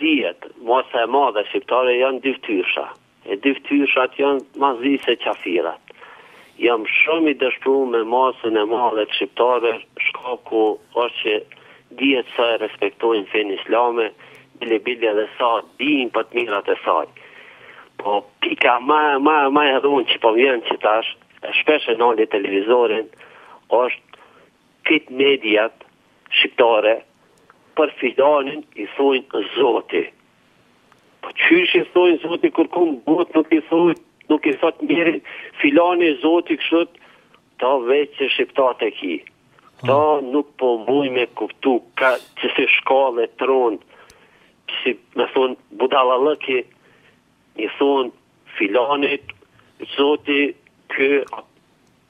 Dihet, masa e madhe e shqiptarëve janë dyftyrësha, e dyftyrëshat janë ma zi se qafirat. Jam shumë i dëshpru me masën e madhe të shqiptarëve, shkaku është që dihet sa e respektojnë fenë islame, bile bile edhe sa dinë për të mirat e saj. Po pika ma ma ma e rëndë që po vjen qitash, e shpesh e nali televizorin, është Krejt mediat shqiptare për filanin i thojnë Zoti. Po qysh i thojnë Zoti kurkund n'botë nuk i thojnë, nuk i thot njeri filani Zoti kështu ta veç se shqiptart e ki. Po. Ta nuk po muj me kuptu ka çfarë shkalle e trunit si me thon budallalëki i thon filanit Zoti ky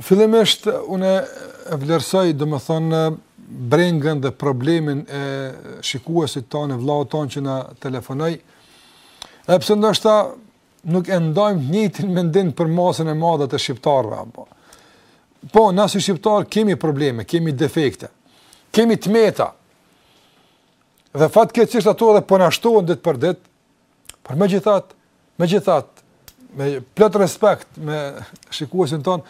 Fillimisht unë e vlerësoj domethënë brengën dhe problemin e shikuesit tonë, vllaut tonë që na telefonoi. Edhe pse ndoshta nuk e ndajmë të njëjtin mendim për masën e madhe të shqiptarëve apo. Po, na si shqiptar kemi probleme, kemi defekte. Kemi tmeta. Dhe fatkeqësisht ato edhe po na shtohen ditë për ditë, Por megjithatë, megjithatë me plot respekt me shikuesin ton,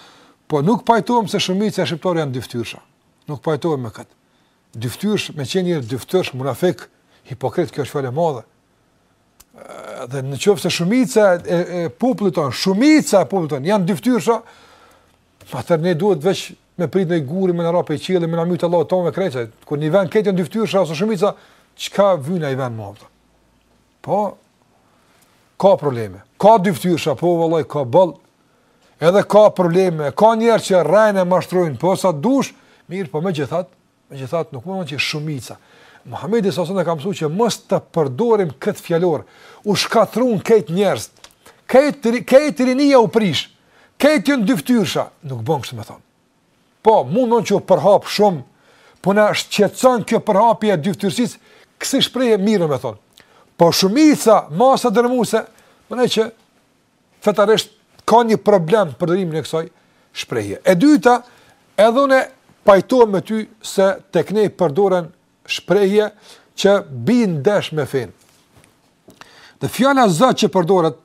po nuk pajtohem se shumica e shqiptarëve janë dyftyrësha. Nuk pajtohem me këtë. Dyftyrësh me qenë një dyftyrësh munafik, hipokrit, kjo është fjalë e madhe. Dhe në qoftë se shumica e, e popullit ton, shumica e popullit ton janë dyftyrësha, atëherë ne duhet veç me prit një guri me na ra prej qielli, me na mbyt Allahu të tanë me krejtë, kur një vend krejt janë dyftyrësha ose shumica, çka vyn ai vend ma? Po, ka probleme. Ka dyftyrsha, po, vallahi, ka boll. Edhe ka probleme. Ka njerëz që rrejnë e mashtrojnë, po, sa dush, mirëpo, megjithatë, megjithatë, nuk ma ha mendja që shumica. Muhammedi a.s. na ka msu që mos ta përdorim këtë fjalor, u shkatrrun krejt njerëz, krejt rinia u prish, krejt janë dyftyrsha, nuk bon kështu me thonë. Po, mun thon që u përhap shumë, po na shqetëson kjo përhapje e dyftyrësisë, kësi shprehje mirë me thonë. Po shumica, masa dërmuse, mendoj që fetarisht ka një problem përdorimin e kësaj shprehje. E dyta, edhe unë pajtohem me ty se tek ne përdoren shprehje që bien ndesh me fenë. Dhe fjala zot që përdoret,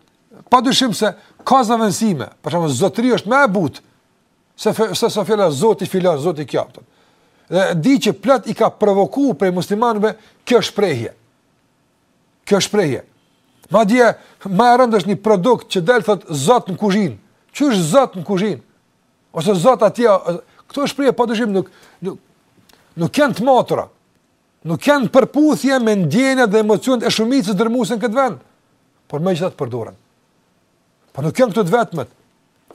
pa dyshim se ka zavënsime, për shembull zotri është ma e butë, Se se sa fjala zoti filan, zoti kapiten. Dhe di që plot i ka provoku prej muslimanëve kjo shprehje. Kjo shprehje. Madje ma e rëndë është një produkt që del thot Zot në kuzhinë. Kush është Zot në kuzhinë? Ose Zot atje, këto shprehje padyshim nuk nuk nuk janë të matura. Nuk janë në përputhje me ndjenjat dhe emocionet e shumicës dërmuese në këtë vend. Por megjithatë përdoren. Po nuk janë këto të vetmet.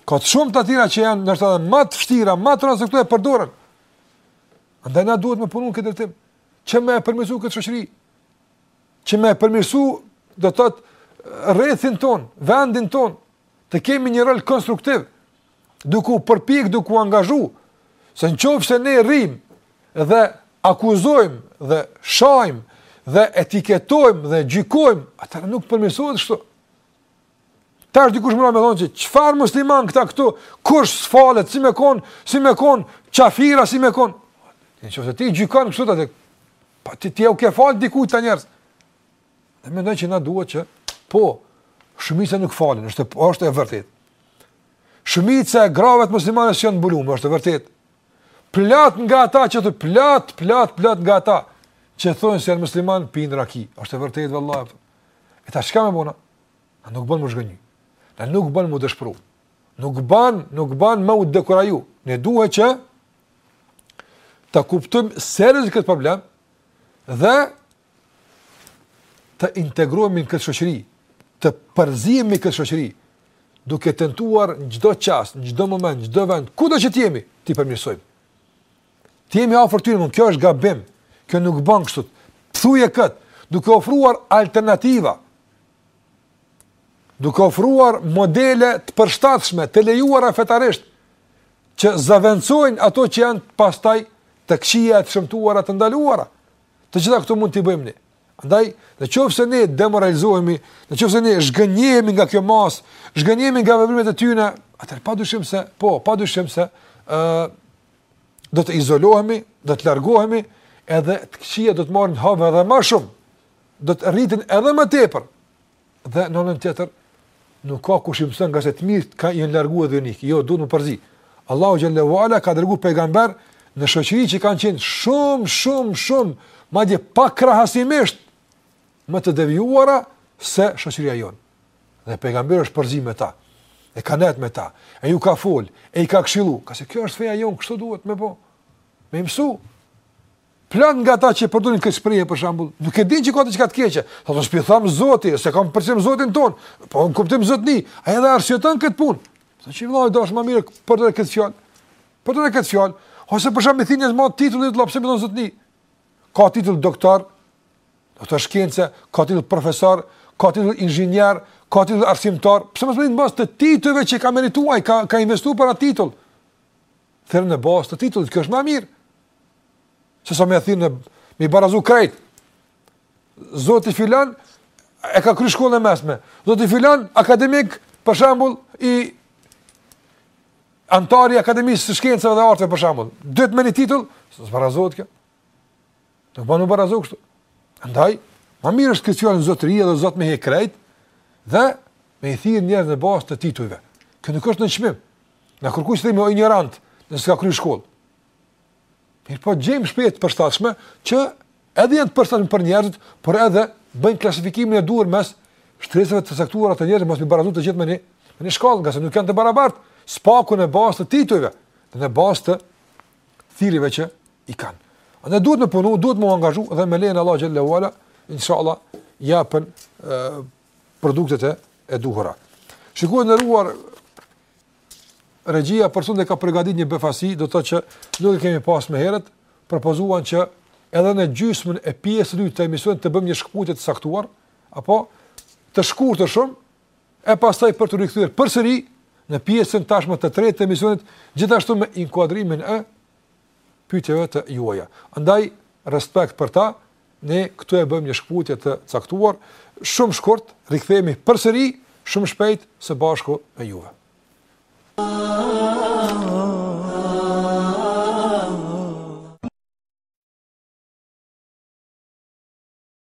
Ka edhe shumë të tjera që janë ndoshta edhe ma të vështira, ma të randa se këto e përdoren. Andaj na duhet me punu në këtë drejtim. Që me e përmirësu këtë shoqëri. Që me e përmirësu do të thotë rrethin ton, vendin ton, të kemi një rol konstruktiv, duke u përpik, duke u angazhu, se në qoftë se ne rrim dhe akuzojmë dhe shajmë dhe etiketojmë dhe gjykojmë, atër nuk përmirësohet kështu. Tash dikush mun me thonë që çfarë musliman këta këtu, kush s'falet, si me kon, si me kon, qafir, si me kon. Nëse ti gjykon kështu atëherë po ti i ke falë dikund ata njerëz. Dhe mendoj që na duhet që, po, shumica nuk falen, është, është e vërtet. Shumica e gravet muslimane s'janë mbulume, është e vërtet. Plot nga ata që të plot, plot, plot nga ata që thonë se janë musliman, pinë raki. është e vërtet, vallahi. E tash çka me bo na? A nuk bën m'u zhgënjy. A nuk bën m'u dëshpëru. Nuk bën, nuk bën me u dekuraju. Ne duhet që ta kuptojmë seriozisht këtë problem dhe të integrohemi në këtë shoqëri, të përzihemi këtë shoqëri, duke tentuar në çdo çast, në çdo moment, në çdo vend, kudo që të jemi, t'i përmirësojmë. T'u jemi afër tyre, kjo është gabim. Kjo nuk bën kështu. Thuje kët, duke ofruar alternativa. Duke ofruar modele të përshtatshme, të lejuara fetarisht që zëvendësojnë ato që janë pastaj të këqija e të shëmtuara të ndaluara. Të gjitha këto mund t'i bëjmë ne. Andaj, në qoftë se ne demoralizohemi, në qoftë se ne zhgënjehemi nga kjo masë, zhgënjehemi nga veprimet e tyre, atëherë pa dyshim se, po, pa dyshim se ë uh, do të izolohemi, do të largohemi, edhe të këqijat do të marrin hov edhe ma shumë, do të rriten edhe më tepër, dhe në anën tjetër, nuk ka kush i mësën ngase të mirët janë largu edhe unikë, jo, duhet m'u përzi. Allahu Xhel-le ue Ala ka dërgu pejgamber në shoqëri që kanë qenë shumë, shumë, shumë, madje pakrahasimisht më të devijuara se shoqëria jonë. Dhe pejgamberi është përzi me ta. E ka nejt me ta. E u ka fol, e i ka këshillu, ka se kjo është feja jonë, kështu duhet me bë. Me i mësu. Plot nga ata që përdorin këtë shprehje për shembull, nuk e din që ka diçka të keqe. Po unë s'po i tham Zoti, s'e kam për qëllim Zotin ton. Po në kuptim Zotni, ai edhe arsyeton këtë punë. S'ashtë vëlla i dashur më mirë përdor këtë fjalë. Përdor këtë fjalë, ose për shembull i thini me titullin e tij, pse me Zotni. Ka titull doktor, Doktor shkence, ka titull profesor, ka titull inxhinier, ka titull arsimtar, pse mos në bazë të titujve që ka merituar, ka ka investuar për atë titull. Thirr në bazë të titullit, kjo është më e mirë. Se sa me thënë me i barazu krejt. Zoti filan e ka kryer shkollën e mesme. Zoti filan akademik, për shembull, anëtar i Akademisë së Shkencave dhe Arteve për shembull. Duhet me një titull, s'barazohet kjo. Nuk bën m'u barazu kështu. Andaj, më mirë është këtë fjallë në zotëri edhe zotë me he krejt, dhe me i thirr njerëzit në bazë të titujve. Kjo nuk është nënçmim. Nuk kërkojmë që dhe me o ignorant, nëse s'ka kry shkollë. Mirëpo gjejmë shprehje të përshtatshme, që edhe janë të përshtatshme për njerëzit, por edhe bëjnë klasifikimin e duhur mes shtresave të caktuara të njerëzve mos me i barazu të gjithë me një, me një shkallë, ngase nuk janë të barabartë, së paku në bazë të titujve, dhe në bazë të thirrjeve që i kanë. Andaj duhet me punu, duhet me angazhu dhe me lejen e Allahut Xhelle Shanuhu, inshallah, japin e, produktet e, e duhura. Shikues të nderuar, regjia për sonte ka përgatit një befasi, do të thotë që nuk e kemi pas më herët, propozuan që edhe në gjysmën e pjesës dytë të emisionit të bëjmë një shkputje të caktuar, apo të shkurtër shumë, e pastaj për t'u rikthyer përsëri në pjesën tashmë të tretë të emisionit, gjithashtu me inkuadrimin e pyetjeve të juaja. Andaj respekt për ta, ne këtu e bëjmë një shkputje të caktuar, shumë shkurt rikthehemi përsëri shumë shpejt së bashku me juve.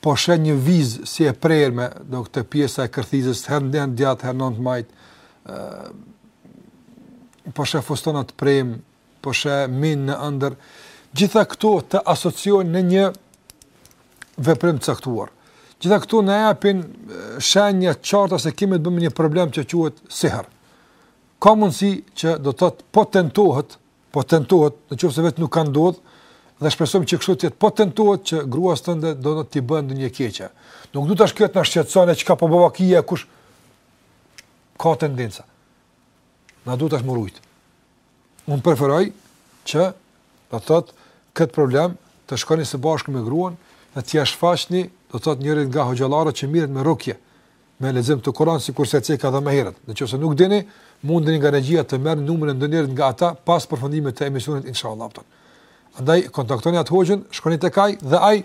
Po sheh një vizë si e prerme, do thotë te pjesa e kërthizës, herë në anën e djathtë, herë në anën e majtë, po sheh fustanat e premë, po sheh minë në ëndër, gjitha këto të asocojnë në një veprim të caktuar. Gjitha këto na japin shenja të qarta se kemi të bëjmë me një problem që quhet sihër. Ka mundësi që do të thotë po tentohet po tentohet, në qoftë se vetë nuk ka ndodhur, dhe shpresojmë që kështu të jetë, po tentohet që gruas tënde do të thotë t'i bëhet ndonjë e keqe. Nuk duhet tash të na shqetësojë çka po bëhet a ka kush ka tendenca. Na duhet tash me u rujt. Unë preferoj që do të thotë këtë problem të shkoni së bashku me gruan, dhe t'ia shfaqni, do të thotë njërit nga hoxhallarët që merret me rukje. me lexim të Kur'anit sikurse e ceka edhe më herët. Në qoftë se nuk dini, mundeni nga regjia të merrni numrin e ndonjërit nga ata pas përfundimit të emisionit inshallah. Andaj kontaktoni atë hoxhën, shkoni tek ai dhe ai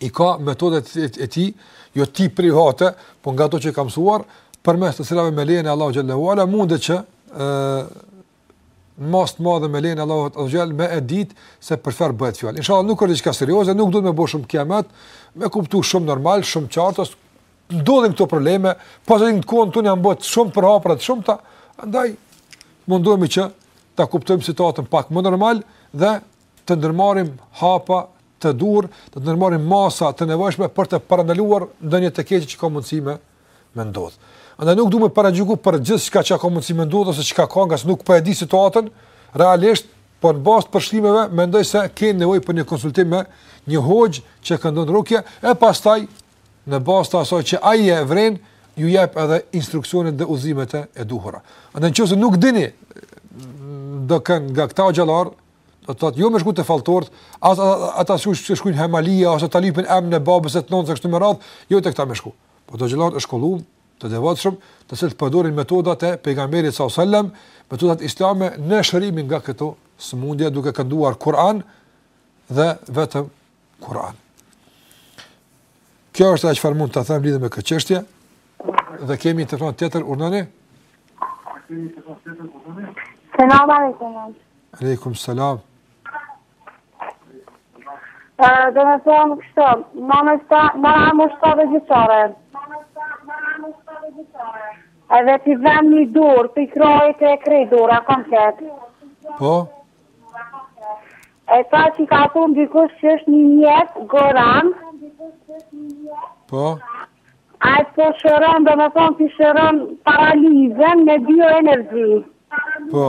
i ka metodat e tij, jo të tij private, por nga ato që ka mësuar, përmes të cilave me lejen e Allahut xhelle ue ala mundet që ë masë të madhe me lejen e Allahut Azze ue xhel me e ditë se për çfarë bëhet fjalë. Inshallah nuk është diqka serioze, nuk duhet me bo shumë kiamet, me kuptu shumë normal, shumë qartë se ndodhin këto probleme, po e din te koha jonë janë bo shumë të përhapura, shumë ta, ndaj mundohemi që ta kuptojmë situatën pak më normal dhe të ndërmarrim hapa të duhur, të ndërmarrim masa të nevojshme për të parandaluar ndonjë të keqe që ka mundësi me me ndodh. Andaj nuk du me paragjyku për gjithçka që ka mundësi me ndodh ose çka ka, ngasë nuk po e di situatën realisht, por në bazë të përshkrimeve mendoj se ke nevojë për një konsultim me një hoxhë që këndon rukje e pastaj në bazë të asaj që ai e vren, ju jep edhe instruksionet dhe udhëzimet e duhura. Andaj nëse nuk dini dikënd nga këta hoxhallarë, do të thotë jo me shku te falltorët, as ata që shkrujnë hajmalia ose ta lypin emrin e babës së nënës kështu me radhë, jo tek ta me shku. Por hoxhallarë të shkolluar të devotshëm, të cilët përdorin metodat e pejgamberit a.s., metodat islame në shërimin nga këto sëmundje duke kënduar Kur'an dhe vetëm Kur'an. Kjo është ajo çfarë mund të them lidhur me këtë çështje. Dhe kemi një telefon tjetër, urdhëroni. Selam aleikum. Aleikum selam. Do me thonë kështu, ma me shta, ma me më shta dhe gjithare. Edhe ti vend një dur, ti krojë të e krej dur, a kam ketë. Po? E ta që ka thonë dikush që është një njetë, goran. Po? A e po shëron, do me thonë ti shëron paralizën me bioenergji. Po?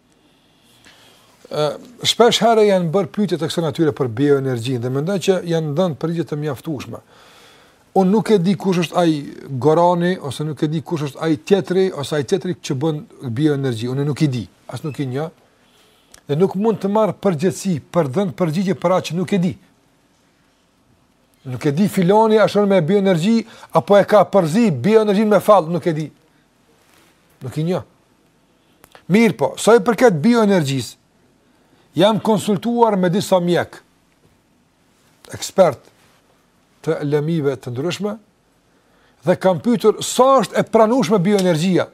Shpesh herë janë bërë pyetje të kësaj natyre për bioenergjinë dhe mendoj që janë dhënë përgjigje të mjaftueshme. Unë nuk e di kush është ai Gorani ose nuk e di kush është ai tjetri ose ai tjetri që bën bioenergji, unë nuk i di, as nuk i njoh. Dhe nuk mund të marr përgjegjësi për t'dhënë përgjigje për atë që nuk e di. Nuk e di filani a shëron me bioenergji apo e ka përzi bioenergjinë me fall, nuk e di. Nuk i njoh. Mirëpo, sa i përket bioenergjisë, jam konsultuar me disa mjekë, ekspertë të lëmive të ndryshme, dhe kam pytur sa është e pranushme bioenergjia,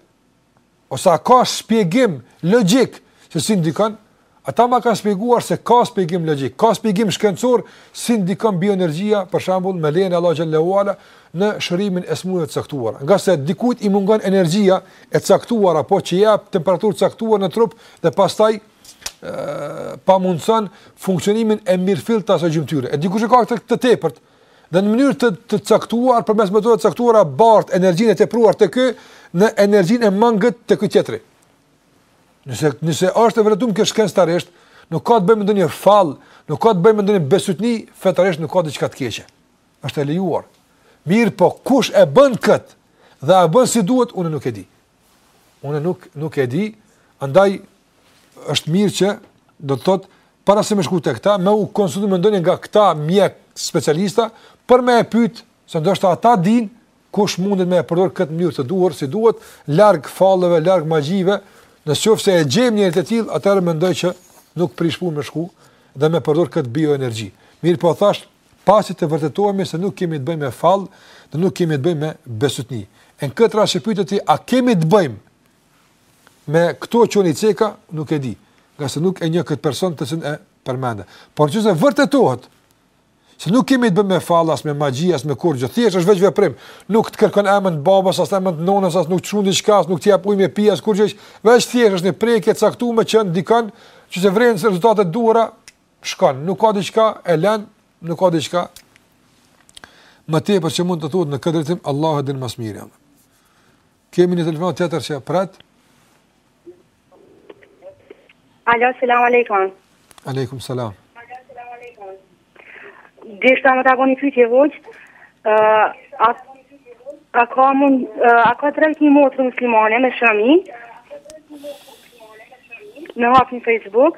ose a ka shpjegim logjik, që si ndikon Ata ma kanë spjeguar se ka spjegim logjik, ka spjegim shkencor si ndikon bioenergjia, për shembull, me lejen e Allahut subhanehu teala në shërimin e sëmundjeve të caktuara. Ngase dikujt i mungon energjia e caktuar apo që jep temperaturë të caktuar në trup dhe pastaj e pamundson funksionimin e mirëfilltë të asaj gjymtyre. E dikush e ka këtë të tepërt dhe në mënyrë të të caktuar përmes metodave të caktuara bart energjinë e tepruar te ky në energjinë e mangët te ky tjetri. Nëse nëse është e vërtetuar kjo shkenctarisht, nuk ka të bëjë me ndonjë fall, nuk ka të bëjë me ndonjë bestytni, fetarisht nuk ka diçka të keqe. Është e lejuar. Mirëpo kush e bën kët? Dhe a bën si duhet? Unë nuk e di. Unë nuk nuk e di. Andaj është mirë që do të thotë para se me shku tek ta, me u konsultu me ndonjë nga këta mjek specialista për me e pyet se ndoshta ata dinë Kush mundet me e përdor këtë në mënyrë të duhur si duhet, larg falleve, larg magjive, në qoftë se e gjejmë një njeri të tillë, atëherë mendoj që nuk prish punë me shku dhe me përdor këtë bioenergji. Mirëpo thash, pasi të vërtetohemi se nuk kemi të bëjmë me fall, dhe nuk kemi të bëjmë me bestytni. E në këtë rast që pyte ti, a kemi të bëjmë me këto që unë i ceka, nuk e di, ngase nuk e njoh këtë person të cilin e përmende. Po qe se vërtetohet, Se nuk kemi të bëjmë me fallas, me magji, as me kurrgjë, thjesht është veç veprim. Nuk të kërkon emën të babës, as emën të nonës, as nuk të çon diçka, as nuk të jap ujë me pi, as kurrgjë. Veç thjesht është një prekje e caktuar që ndikon që e vren rezultatet e duhura, shkon. Nuk ka diçka e lën, nuk ka diçka. Më tepër që mund të thotë në këtë drejtim Allahu e din më së miri. Kemi një telefonatë tjetër që pret. Alo, selam aleikum. Aleikum selam. Alo, selam aleikum. Deshta me ta bo ni pyetje hoxhë, ë a a ka mund a ka drejt një motër muslimane me shami me hap ni Facebook.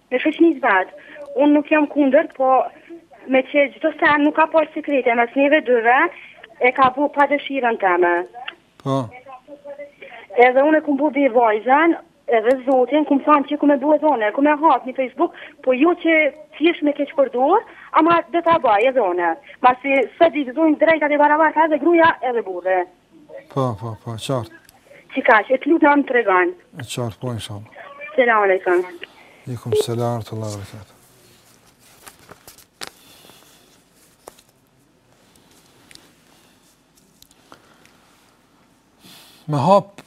Me shoqni zbat. Unë nuk jam kundër, po meqë çdo sen nuk ka pas sekrete mes neve dyve, e ka bo pa dëshirën teme. Po. Edhe unë e kum bo be vajzën, edhe zotin, kum thonë që kum me bo edhe unë, kum me hap një Facebook, po jo që thjesht me keq përdor, ama do ta baj edhe unë. Masi sot i gëzojnë drejtat e barabarta edhe gruaja edhe burri. Po, po, po, qartë. Qika që të lutna me tregu? E qartë, po, inshallah. Selam alaikum. Alejkum selam rahmetullah berekat. Me hap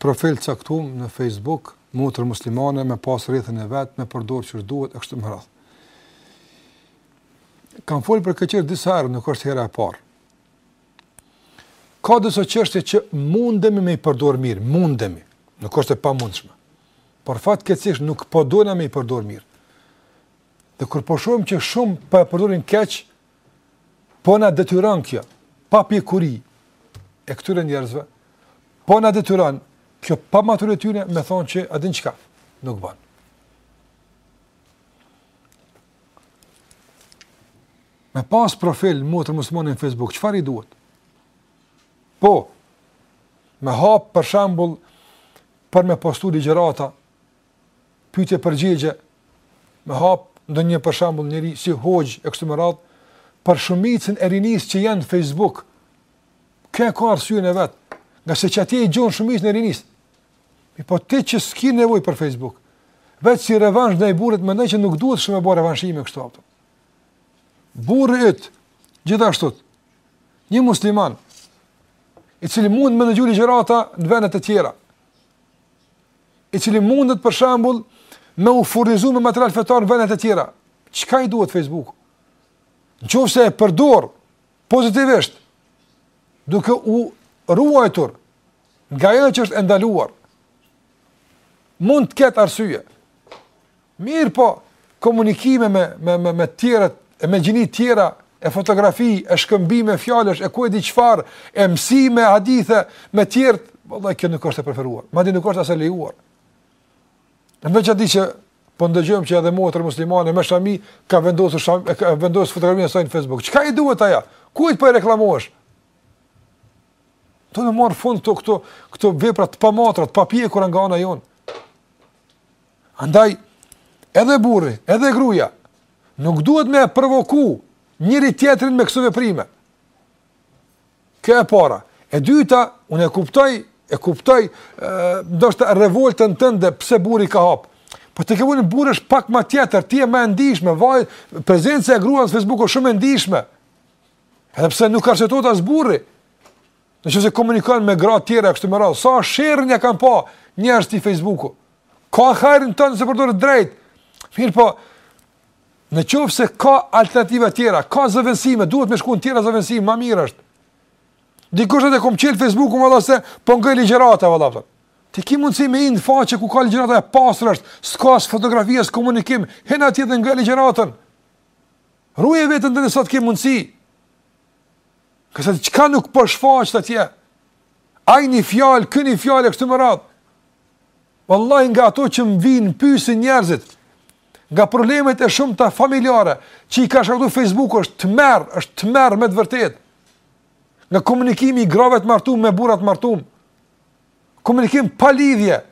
profil të caktum në Facebook, motër muslimane me pas rrethin e vet, me përdor qysh duhet e kështu me radhë. Kam fol për këtë qe disa herë, nuk është hera e parë. Ka disa çështje që mundemi me i përdorë mirë, mundemi, nuk është e pamundshme, por fatkeqësisht nuk po dojna me i përdorë mirë. Dhe kur po shohim që shumë po e përdorin keq, po na detyron kjo papjekuri e këtyre njerëzve, po na detyron kjo pamaturi e tyne me thonë që a din çka, nuk ban. Me pas profil motër muslimane në Facebook, çfarë i duhet? Po, me hap për shembull për me postu ligjërata, pyetje përgjigje, me hap ndonjë për shembull njëri si hoxhë e kështu me radhë, për shumicën e rinisë që janë në Facebook. Kjo e ka arsyen e vet, ngase qatje e gjon shumicën e rinisë. Mirëpo ti që s'ki nevojë për Facebook, veç si revansh ndaj burrit, mendoj që nuk duhet shumë me bo revanshime kështu apëtëm. Burri yt, gjithashtu, një musliman, i cili mund me ndëgju ligjërata në venet e tjera, i cili mundet për shembull me u furnizu me material fetar në venet e tjera, çka i duhet Facebook? Në qoftë se e përdor pozitivisht, duke u ruajtur Nga ajo që është e ndaluar. Mund të ketë arsye. Mirëpo, komunikime me me me me të tjerët, e me gjini të tjera, e fotografi, e shkëmbime fjalësh, e ku e di çfarë, e mësime hadithe me të tjerë, vallai kjo nuk është e preferuar. Madje nuk është as e lejuar. Në veçanti që po ndëgjojmë që edhe motër muslimane me shami ka vendosur sham, ka vendosur fotografinë e saj në Facebook. Çka i duhet ajo? Kujt po i reklamohesh? Do të marr fund këto këto këto vepra të pamatra, të papjekura nga ana jonë. Andaj edhe burri, edhe gruaja nuk duhet me provoku njëri tjetrin me këto veprime. Kjo e para. E dyta, unë e kuptoj, e kuptoj, ndoshta revoltën tënde pse burri ka hap. Po të kemi një burrë është pak më tjetër, ti je më e ndishme, vaj, prezenca e gruas në Facebook është shumë e ndishme. Edhe pse nuk arsyetohet as burri. Në qoftë se komunikon me gra tjera, kështu me radhë, sa sherrin ia kanë pa njerëzit këtij Facebooku. Ka hajrin nëse e përdorin drejt. Mirëpo, në qoftë se ka alternativa tjera, ka zëvendësime, duhet me shku në tjera zëvendësime, ma mirë është. Dikush thotë e kom çelë Facebookun më tha se po ngoj ligjërata valla po. Ti ki mundësi me hi në faqe ku ka ligjërata e pastër është, s'ka as fotografi as komunikim. Hin atje dhe ngoj ligjëratën. Ruje veten tënde sa të ke mundësi. Ngase çka nuk po shfaqet atje. Ai një fjalë, ky një fjalë e kështu me radhë. Vallahi nga ato që më vijnë, pysin njerëzit, nga problemet e shumta familjare, që i ka shkaktu Facebooku, është tmerr, është tmerr me të vërtetë. Nga komunikimi i grave të martum me burra të martum. Komunikim pa lidhje.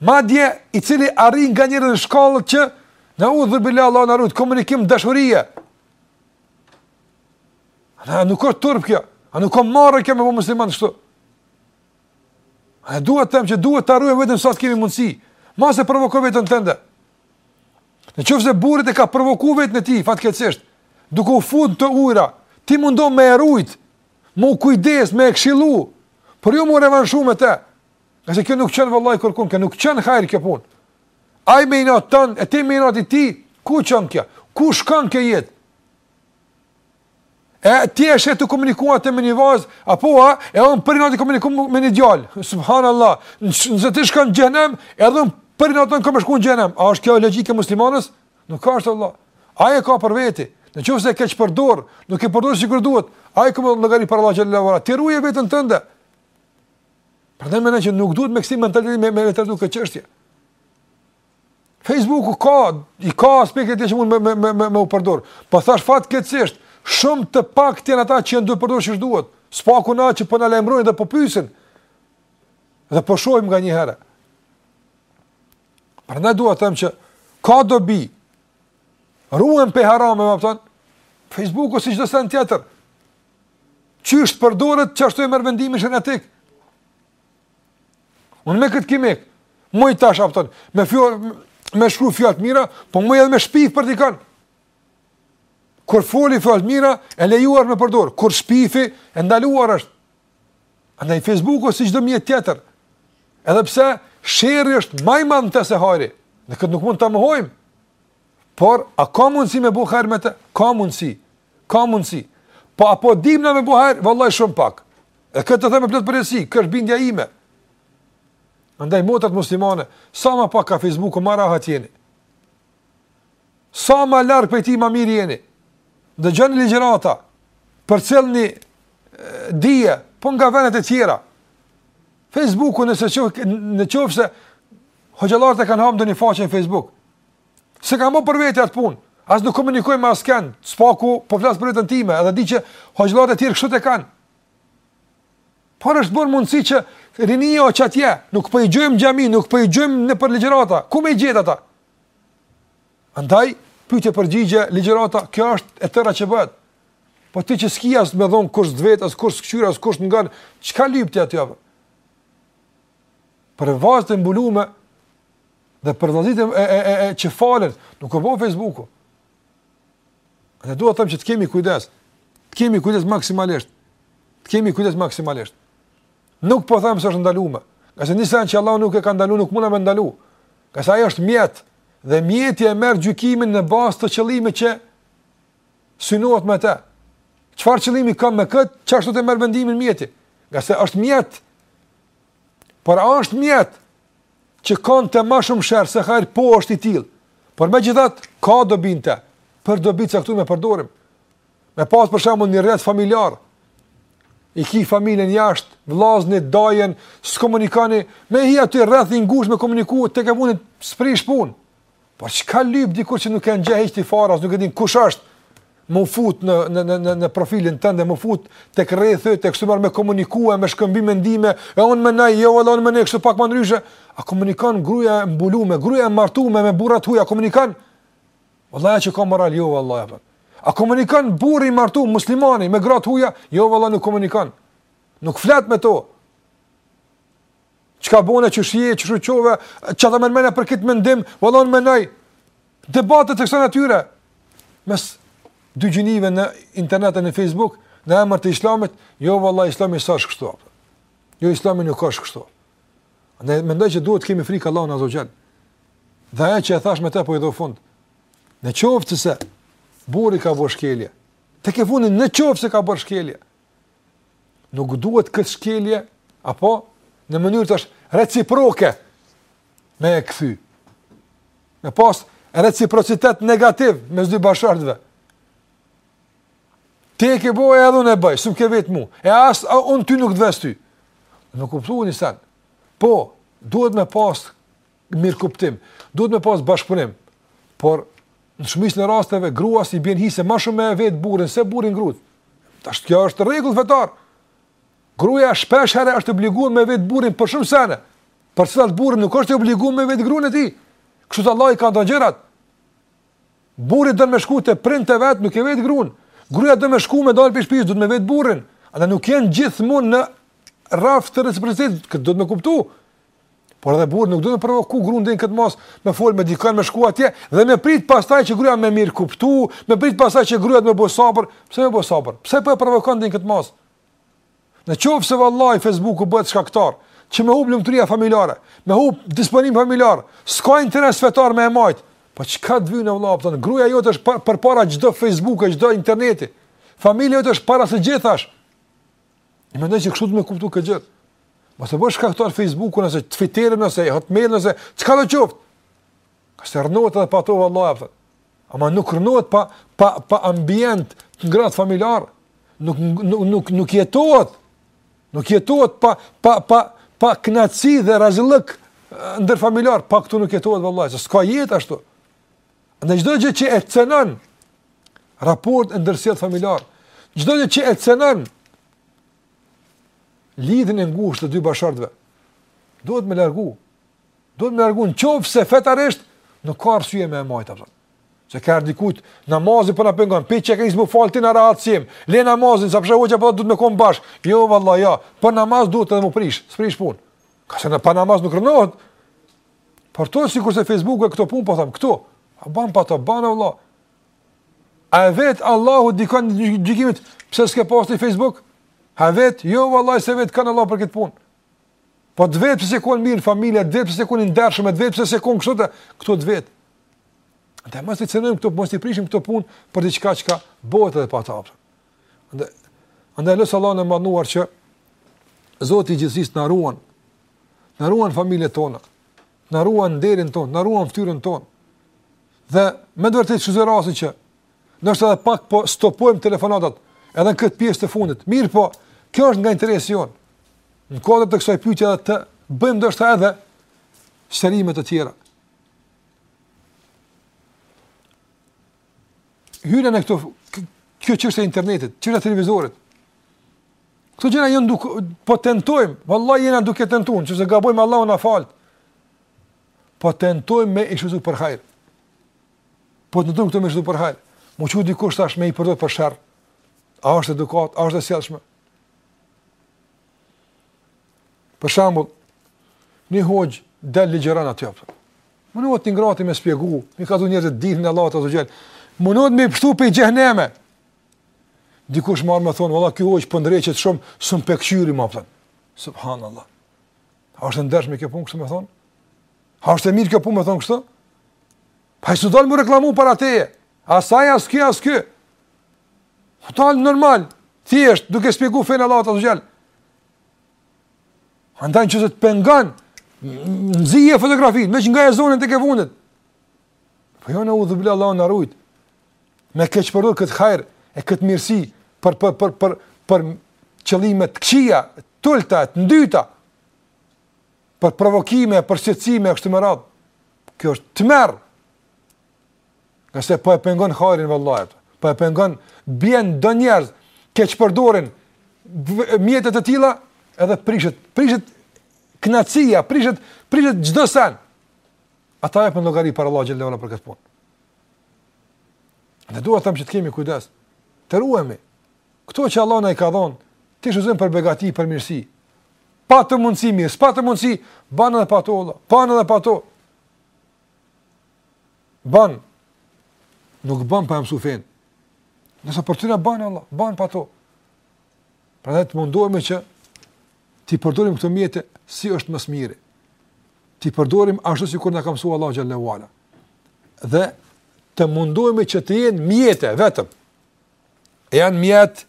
Madje, i cili arrin nganjëherë në shkallë që neudhubilah Allahu na rujt, komunikim dashurie. A nuk është turp kjo. A nuk është marre kjo me bo muslimani kështu? A dua të them që duhet ta ruajmë veten sa të kemi mundësi. Mos e provoko veten tënde. Në qoftë se burri yt e ka provoku veten e tij fatkeqësisht, duke u fut në këto ujëra, ti mundohu me e rujt, me u kujdes, me e këshillu, por jo me u revanshu me të. Ngase kjo nuk çon vallahi kërkun, kjo nuk çon hajr kjo punë. Ai me inat tënd, e ti me inat të tij, ku çon kjo? Ku shkon kjo jetë? E ti e shetë të komunikua të me një vajzë, apo a, e unë për inati komunikoj me një djalë. Subhanallah, nëse ti shkon në xhehnem, edhe unë për inat tënd kam me shku në xhehnem. A është kjo logjikë e muslimanes? Nuk ka është Allah. Ai e ka për veti. Në qoftë se keqpërdor, nuk e përdor sikur duhet. Ai ka me dhënë llogari para Allahut xhele ve ala. Ti ruje veten tënde. Prandaj menoj që nuk duhet me kësi mentalitet me, me, me trajtu këtë çështje. Facebooku ka, i ka aspektet që mund me, me, me, me, me u përdor. Po thash fatkeqësisht, shumë të paktë janë ata që janë duke përdor qysh duhet. S'paku na që po na lajmërojnë dhe po pysin. Dhe po shohim nganjëherë. Prandaj duhet të themi që ka dobi, ruhen pej harame, më kupton, Facebooku si çdo sen tjetër, Qysh të përdoret qashtu e merr vendimin sheriatik. Unë me këtë kimik, muj tash, a kupton, me, me shkru fjalë të mira, po muj edhe me shpif për dikan. Kur foli fjalë të mira, e lejuar me përdor, kur shpifi, e ndaluar është. Andaj Facebooku si çdo mjet tjetër, edhe pse sherri është ma i madh në të se hajri, ne këtë nuk mund ta mohojmë, por a ka mundësi me bo hajr me të? Ka mundësi, Ka mundësi. Po a po dim na me bo hajr, vallahi shumë pak. E këtë e them me plot përgjegjësi, kjo është bindja ime. Andaj motrat muslimane, sa ma pak kah Facebooku, ma rahat jeni. Sa ma larg prej tij, ma mirë jeni. Dëgjoni ligjërata, përcillni dije, po nga venet e tjera. Facebooku nëse qoftë, në qoftë se hoxhallarët e kanë hap ndonjë faqe në Facebook. S'e kanë bërë për vete atë punë. As nuk komunikoj me askend, s'paku po flas për vetën time, edhe di që hoxhallarët e tjerë kështu e kanë. Por është bërë mundësi që rinia o qatje, nuk po i gjejmë n'xhami, nuk po i gjejmë nëpër ligjërata, ku me i gjet ata? Andaj, pytje e përgjigje, ligjërata, kjo është e tëra që bëhet. Po ti që s'ki as me dhonë kërës davet, as kërës këqyra, as kërës nga në, çka lyp ti aty? Për vajza të mbulume, Dhe për vëllazit e e e, e që falen, nuk e bën Facebooku. Ne duhet të themi që të kemi kujdes. Të kemi kujdes maksimalisht. Të kemi kujdes maksimalisht. Nuk po them se është e ndaluar. Ngase një sen që Allahu nuk e ka ndaluar, nuk mund ta ndalu. Ngase ajo është mjet dhe mjeti e merr gjykimin në bazë të qëllimit që synohet me të. Çfarë qëllimi kam me kët, qashtu do ta merr vendimin mjeti. Ngase është mjet. Por a është mjet që ka n'të ma shumë sherr se hajr? Po, është i tillë, por megjithatë, ka dobi n'te, për dobi të caktume përdorim, me pas për shembull një rreth familjar, i ki familjen jashtë, vllaznit, dajën, s'komunikoni, me hi aty rreth i ngushtë me komunikuar, tek e fundit, s'prish punë, Po çka lyp dikush që nuk e njeh hiç ti fare, nuk e din kush është. Mu fut në në në në në profilin tënd, mu fut tek rrethi, tek çdo me komunikue, me shkëmbim mendime, e hec më naj, jo edhe on më ne kështu pak më ndryshe. A komunikon gruaja e mbulume, gruaja e martuar me burra t'huaj, a komunikon? Wallahi kush ka moral jo wallahi apo. A komunikon burri i martuar muslimani me gra të huaja? Jo wallahi nuk komunikon. Nuk flet me to. Çka bune që shi e që shu qove, që ta mërmene për këtë mendim, valla, me nejt, debatët e kësa natyre, mes dy gjinive në internet e në Facebook, në emër të islamit, jo valla islami s'është kështu, jo islami nuk është kështu. Ne mendoj që duhet të kemi frikë Allahun Azza Xhel. Dhe ajo që e thash me këtë po i jap fund. Në qoftë se burri ka bërë shkelje, tek e fundit në qoftë se ka bërë shkelje, Nuk duhet këtë shkelje, apo në mënyrë tash reciproke me e këthy. Me pas reciprocitet negativ mes dy bashkëshortëve. Ti e ke bojë edhe unë e bëjë, s'më ke vet mu. E as, a, unë ty nuk t'ves ty. Nuk kuptoni sen. Po, duhet me pas mirëkuptim, duhet me pas bashkëpunim, por në shumicën e rasteve gruas i bjen hise më shumë me vet burrin se burrit gruan. Tash kjo është rregull fetar. Gruaja shpesh herë është obliguar me vet burrin për shumë sene. Për çfarë burri nuk është i obliguar me vet gruan e tij? Kështu Allahu i ka nda gjërat. Burri don me shku te prindët e vet, nuk e vet gruan. Gruaja don me shku me dal prej shtëpie, duhet me vet burrin. Ata nuk janë gjithmonë në rrafsh të reciprocitetit, këtë duhet me kuptu. Por edhe burri nuk duhet me provoku gruan deri në këtë masë, me fol me dikën, me shku atje dhe me prit pastaj që gruaja me mirëkuptu, me prit pastaj që gruaja me bo sabër, pse me bo sabër? Pse po e provokon deri në këtë mos? Në qoftë se vallahi Facebooku bëhet shkaktar, që me humb lumturia familjare, me humb disponimi familjar, s'ka interes fetar me e majt. Po çka të vyn vëlla, po gruaja jote është përpara çdo Facebooku, çdo interneti. Familja jote është para së gjithash. Unë mendoj që kështu duhet me kuptu këto gjëra. Mos e bo shkaktar Facebookun ose Twitterin ose Hotmailin ose çkado qoftë. Ngase rrnohet edhe pa to, valla, a po. Ama nuk rrnohet pa, pa, pa ambient të ngrohtë familjar, nuk, nuk, nuk, nuk jetohet, nuk jetohet pa, pa, pa, pa knaqsi dhe razillëk ndërfamiljar, pa këto nuk jetohet, valla, se s'ka jetë ashtu. E çdo gjë që e cenon raportin e ndërsjellë familjar, çdo gjë që e cenon lidhjen e ngushtë të dy bashkëshortëve, duhet me largu. Duhet me largu në qoftë se fetarisht nuk ka arsye me e majtë, apëton. Se ka herë dikujt, namazi po m'pengon, prej që e ke nis me fal ti në rahatësim, le namazin, se pashë hoxha po duhet me konë bashkë, jo, valla, ja, jo, për namaz duhet edhe me prish, s'prish punë. Ngase pa namaz nuk rrnohet, Por këto sikurse Facebooku e këto punë po tham këto. A ban pa to ban vëlla. A e vet Allahu dikon n'gjykimit pse s'ke postu në Facebook? A vet jo vëlla s'e vet kon Allahu për këtë punë. Po të vet pse s'ke kon mirë në familje, të vet pse s'ke kon ndershëm, të vet pse s'ke kon kështu, këto të vet. Dhe mos i cenojmë këto, mos i prishim këto punë për diçka çka bëhet edhe pa ta. Andaj, andaj lus Allahun e madhnuar që Zoti i gjithësisë të na ruan, të na ruan familjet tona, të na ruan nderin tonë, të na ruan ftyrën tonë. Dhe me të vërtetë shfrytzoj rastin që, ndoshta edhe pak po stopojmë telefonatat, edhe në këtë pjesë të fundit, mirëpo, kjo është nga interesi jonë, në kuadër të kësaj pyetje edhe të bëjmë ndoshta edhe sqarime të tjera. hyjnë në këto kjo çështje e internetit, çështje e televizorit. Këto gjëra janë duke po tentojmë, vallahi jena duke tentuar, nëse gabojmë Allahu na faltë. Po tentojmë me i shfrytzu për hajr. Po tentojmë këto me i shfrytzu për hajr. M'u çu dikush tash me i përdor për sherr. A është edukat, a është e sjellshme? Për shambull, një hoxhë del ligjëron aty. Munohet i ngrati me shpjegu, me i kallxu njerëzve dinin e Allahut azze ve xhel. Munohet me i pshtu prej xhehnemit. Dikush merr me thonë, valla, ky hoxhë po ndreqet shumë, s'mun po e kqyri, me thon. Subhanallah. A është e ndershme kjo punë kështu më thon? A është e mirë kjo punë më thon kështu? Po ai s'u dal me reklamu para teje. As ai as ky as ky. Po dal normal, thjesht duke shpjegu fenë e Allahut azze ve xhel. Andaj në qoftë se të pengon nxije fotografinë, veç ngoje zonin tek e fundit. Po jo neudhubilah Allahu na rujt. Me keqpërdorë këtë hajr e këtë mirësi për për për për për qëllime të këqija, të ulta, të ndyta. Për provokime, për shqetësime kështu më radh. Kjo është tmerr. Nëse po e pengon hajrin vëllajve, po e pengon vijnë do njerëz keqpërdorin mjete të tilla, edhe prishet, prishet knaqsia, prishet, prishet çdo sen. Ata japin llogari para Allahut xhele ve ala për këtë punë. Ne duhet të them që të kemi kujdes. Të ruhemi. Kto që Allahu na i ka dhon, t'i shfrytzojmë për begati, për mirësi. Patëm mundësi mirë, s'patëm mundësi, ban edhe pa to, ban edhe pa to. Ban. Nuk ban pa mësu fen. Nëse për to na ban Allah, ban pa to. Prandaj të mundohemi që t'i përdorim këto mjete si është më së miri. T'i përdorim ashtu sikur na ka mësuar Allahu xhelle ue ala. Dhe të mundohemi që të jenë mjete vetëm. E janë mjet.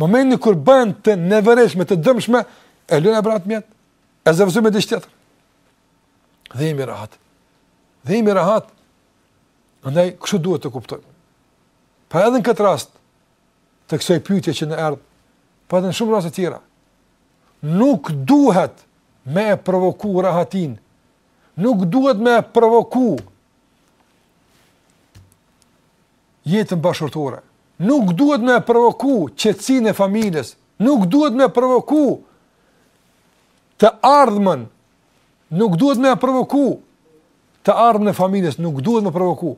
Momenti kur bëhen të neverishme, të dëmshme, e lëmë atë mjet. E zëvendësojmë me diç tjetër. Dhe jemi rahat. Dhe jemi rahat. Andaj, kështu duhet të kuptojmë. Pa edhe në këtë rast, të kësoj pytje që na erdhi, pa edhe në shumë raste tjera, nuk duhet me e provoku rahatin, nuk duhet me e provoku jetën bashkëshortore, nuk duhet me e provoku qetësinë e familjes, nuk duhet me e provoku Të ardhmen nuk duhet me e provoku, të ardhmen e familjes nuk duhet me provoku,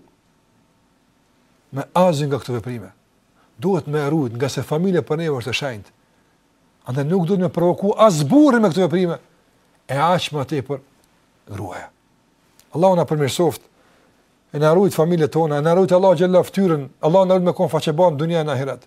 me asnjë nga këto veprime, duhet me e rujt ngase familja për neve është e shenjt, andaj nuk duhet me provoku as burri me këto veprime, e aq më tepër gruaja. Allahu na përmirësoftë, e na i rujt familjet tona, e na e rujt Allah gjellë fytyrën, Allahu na rujt me konë faqebardhë n' dunja e në ahiret.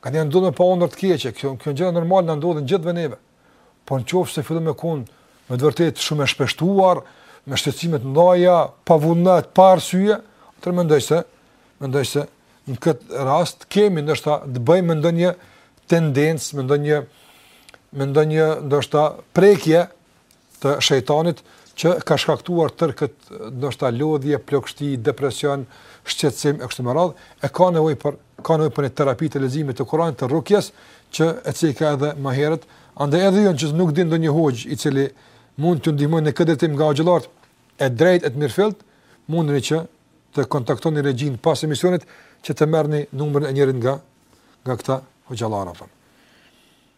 Ka me ndodhë me pa ondër të keqe, kjo, këto janë gjëra normal na ndodhin të gjithëve neve. Por në qoftë se fillon me kon, me të vërtetë shumë e shpeshtuar, me shqetësime të mëdhaja, pa vullnet, pa arsye, atëherë mendoj se, mendoj se në këtë rast kemi ndoshta të bëjmë me ndonjë tendencë, me ndonjë, me ndonjë ndoshta prekje të shejtanit që ka shkaktuar tërë këtë ndoshta lodhje, plogështi, depresion, shqetësim e kështu me radhë, e ka nevojë për ka nevojë për një terapi të leximit të Kuranit të rukjes që e ceka edhe më herët, andaj edhe ju që nuk dini ndonjë hoxhë i cili mund t'ju ndihmojë në këtë drejtim nga hoxhallarët e drejtë e të mirëfillt, mundeni që të kontaktoni regjinë pas emisionit që të merrni numrin e njërit nga nga këta hoxhallarë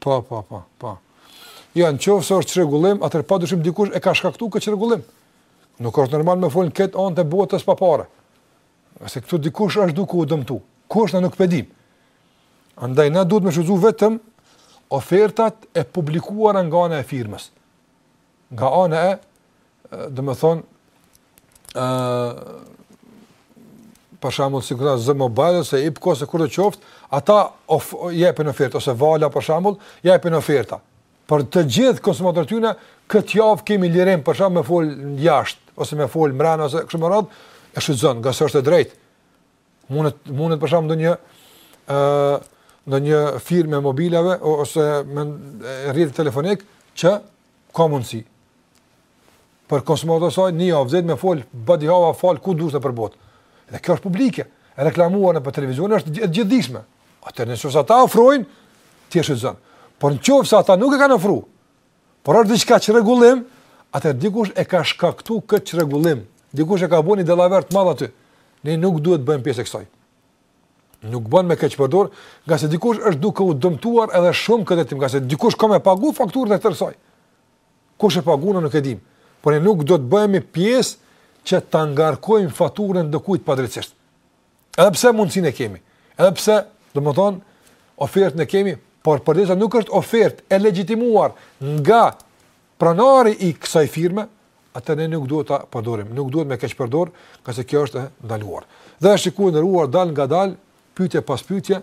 Po, po, po, po. Jo, në qoftë se është çrregullim, atëherë pa dyshim dikush e ka shkaktu këtë çrregullim. Nuk është normal me fol në këtë anë të botës pa pare. Se këtu dikush është duke u dëmtu. Kush është na nuk pe dimë. Andaj, na duhet me shfrytëzu vetëm ofertat e publikuara nga ana e firmës. Nga ana e, domethënë, për shembull si këta Z Mobile ose Ipko se kushdo qoftë, ata of, jepin oferta, ose Vala për shembull, jepin oferta. Për të gjithë konsumatorët tyne, këtë javë kemi lirim për shembull me fol jashtë, ose me fol mrena, ose kështu me radhë, e shfrytëzon, ngase është e drejtë. Mundet mundet për shembull ndonjë ë ndonjë firmë e mobilave ose me rrjet telefonik që ka mundsi. Për konsumatorët e saj një javë ti me fol badihava falë ku dush nëpër botë. Dhe kjo është publike, e reklamuar nëpër televizion është e gjithëdijshme. Atëher nëse ata ofrojnë ti e shfrytëzon. Por nëse ata nuk e kanë ofru, por është diçka çrregullim, atëher dikush e ka shkaktu këtë çrregullim, dikush e ka bo një dallavere të madhe aty. Ne nuk duhet të bëhemi pjesë e kësaj. Nuk bën me keqpërdor, ngase dikush është duke u dëmtuar edhe shumë në këtë drejtim, ngase dikush ka me pagu fakturën e tërë kësaj. Kush e pagun ne nuk e dim, por ne nuk do të bëhemi pjesë që ta ngarkojmë faturën dokujt padrejtësisht. Edhe pse mundësinë e kemi, edhe pse, domethënë, ofertën e kemi, por përderisa nuk është ofertë e legjitimuar nga pronari i kësaj firme, atëher ne nuk duhet ta përdorim, nuk duhet me keqpërdor, ngase kjo është e ndaluar. Dhe shikues të nderuar dalëngadalë, pyetje pas pyetje,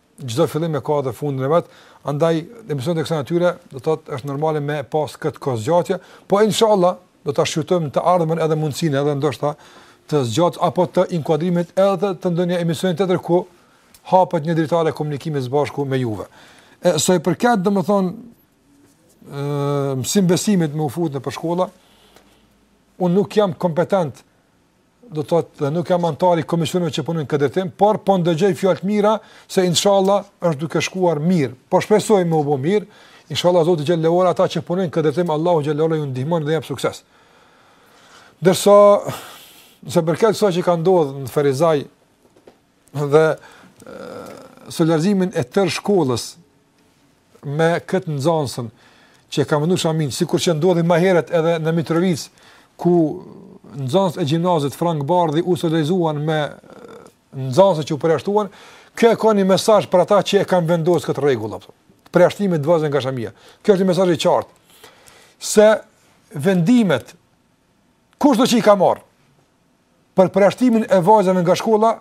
Çdo fillim e ka edhe fundin e vet, andaj emisionet e kësaj natyre, do të thotë, është normale me pas kët kohëzgjatje, po inshallah do ta shqyrtojmë në të ardhmen edhe mundësinë edhe ndoshta të zgjatjes apo të inkuadrimit edhe të ndonjë emisioni tjetër ku hapet një dritare komunikimi së bashku me juve. E sa i përket domethën ë mësim-besimit me u fut nëpër shkolla, unë nuk jam kompetent do të thotë dhe nuk jam anëtar i komisioneve që punojnë në këtë drejtim, por po ndëgjoj fjalë të mira se inshallah është duke shkuar mirë. Po shpresoj me u bo mirë. Inshallah Zoti xhel-le ue ala ata që punojnë në këtë drejtim Allahu xhel-le ue ala ju ndihmon dhe ju jep sukses. Ndërsa sa i përket asaj që ka ndodhur në Ferizaj dhe solidarizimin e tërë shkollës me këtë nxënësen që e ka vendu shaminë, sikur që ndodhi më herët edhe në Mitrovicë, ku nxënësit e gjimnazit Frang Bardhi u solidarizuan me nxënëset që u përjashtuan, kjo e ka një mesazh për ata që e kanë vendosë këtë rregull, përjashtimit të vajzave nga shamia. Kjo është një mesazh i qartë, se vendimet, kushdo që i ka marrë, për përjashtimin e vajzave nga shkolla,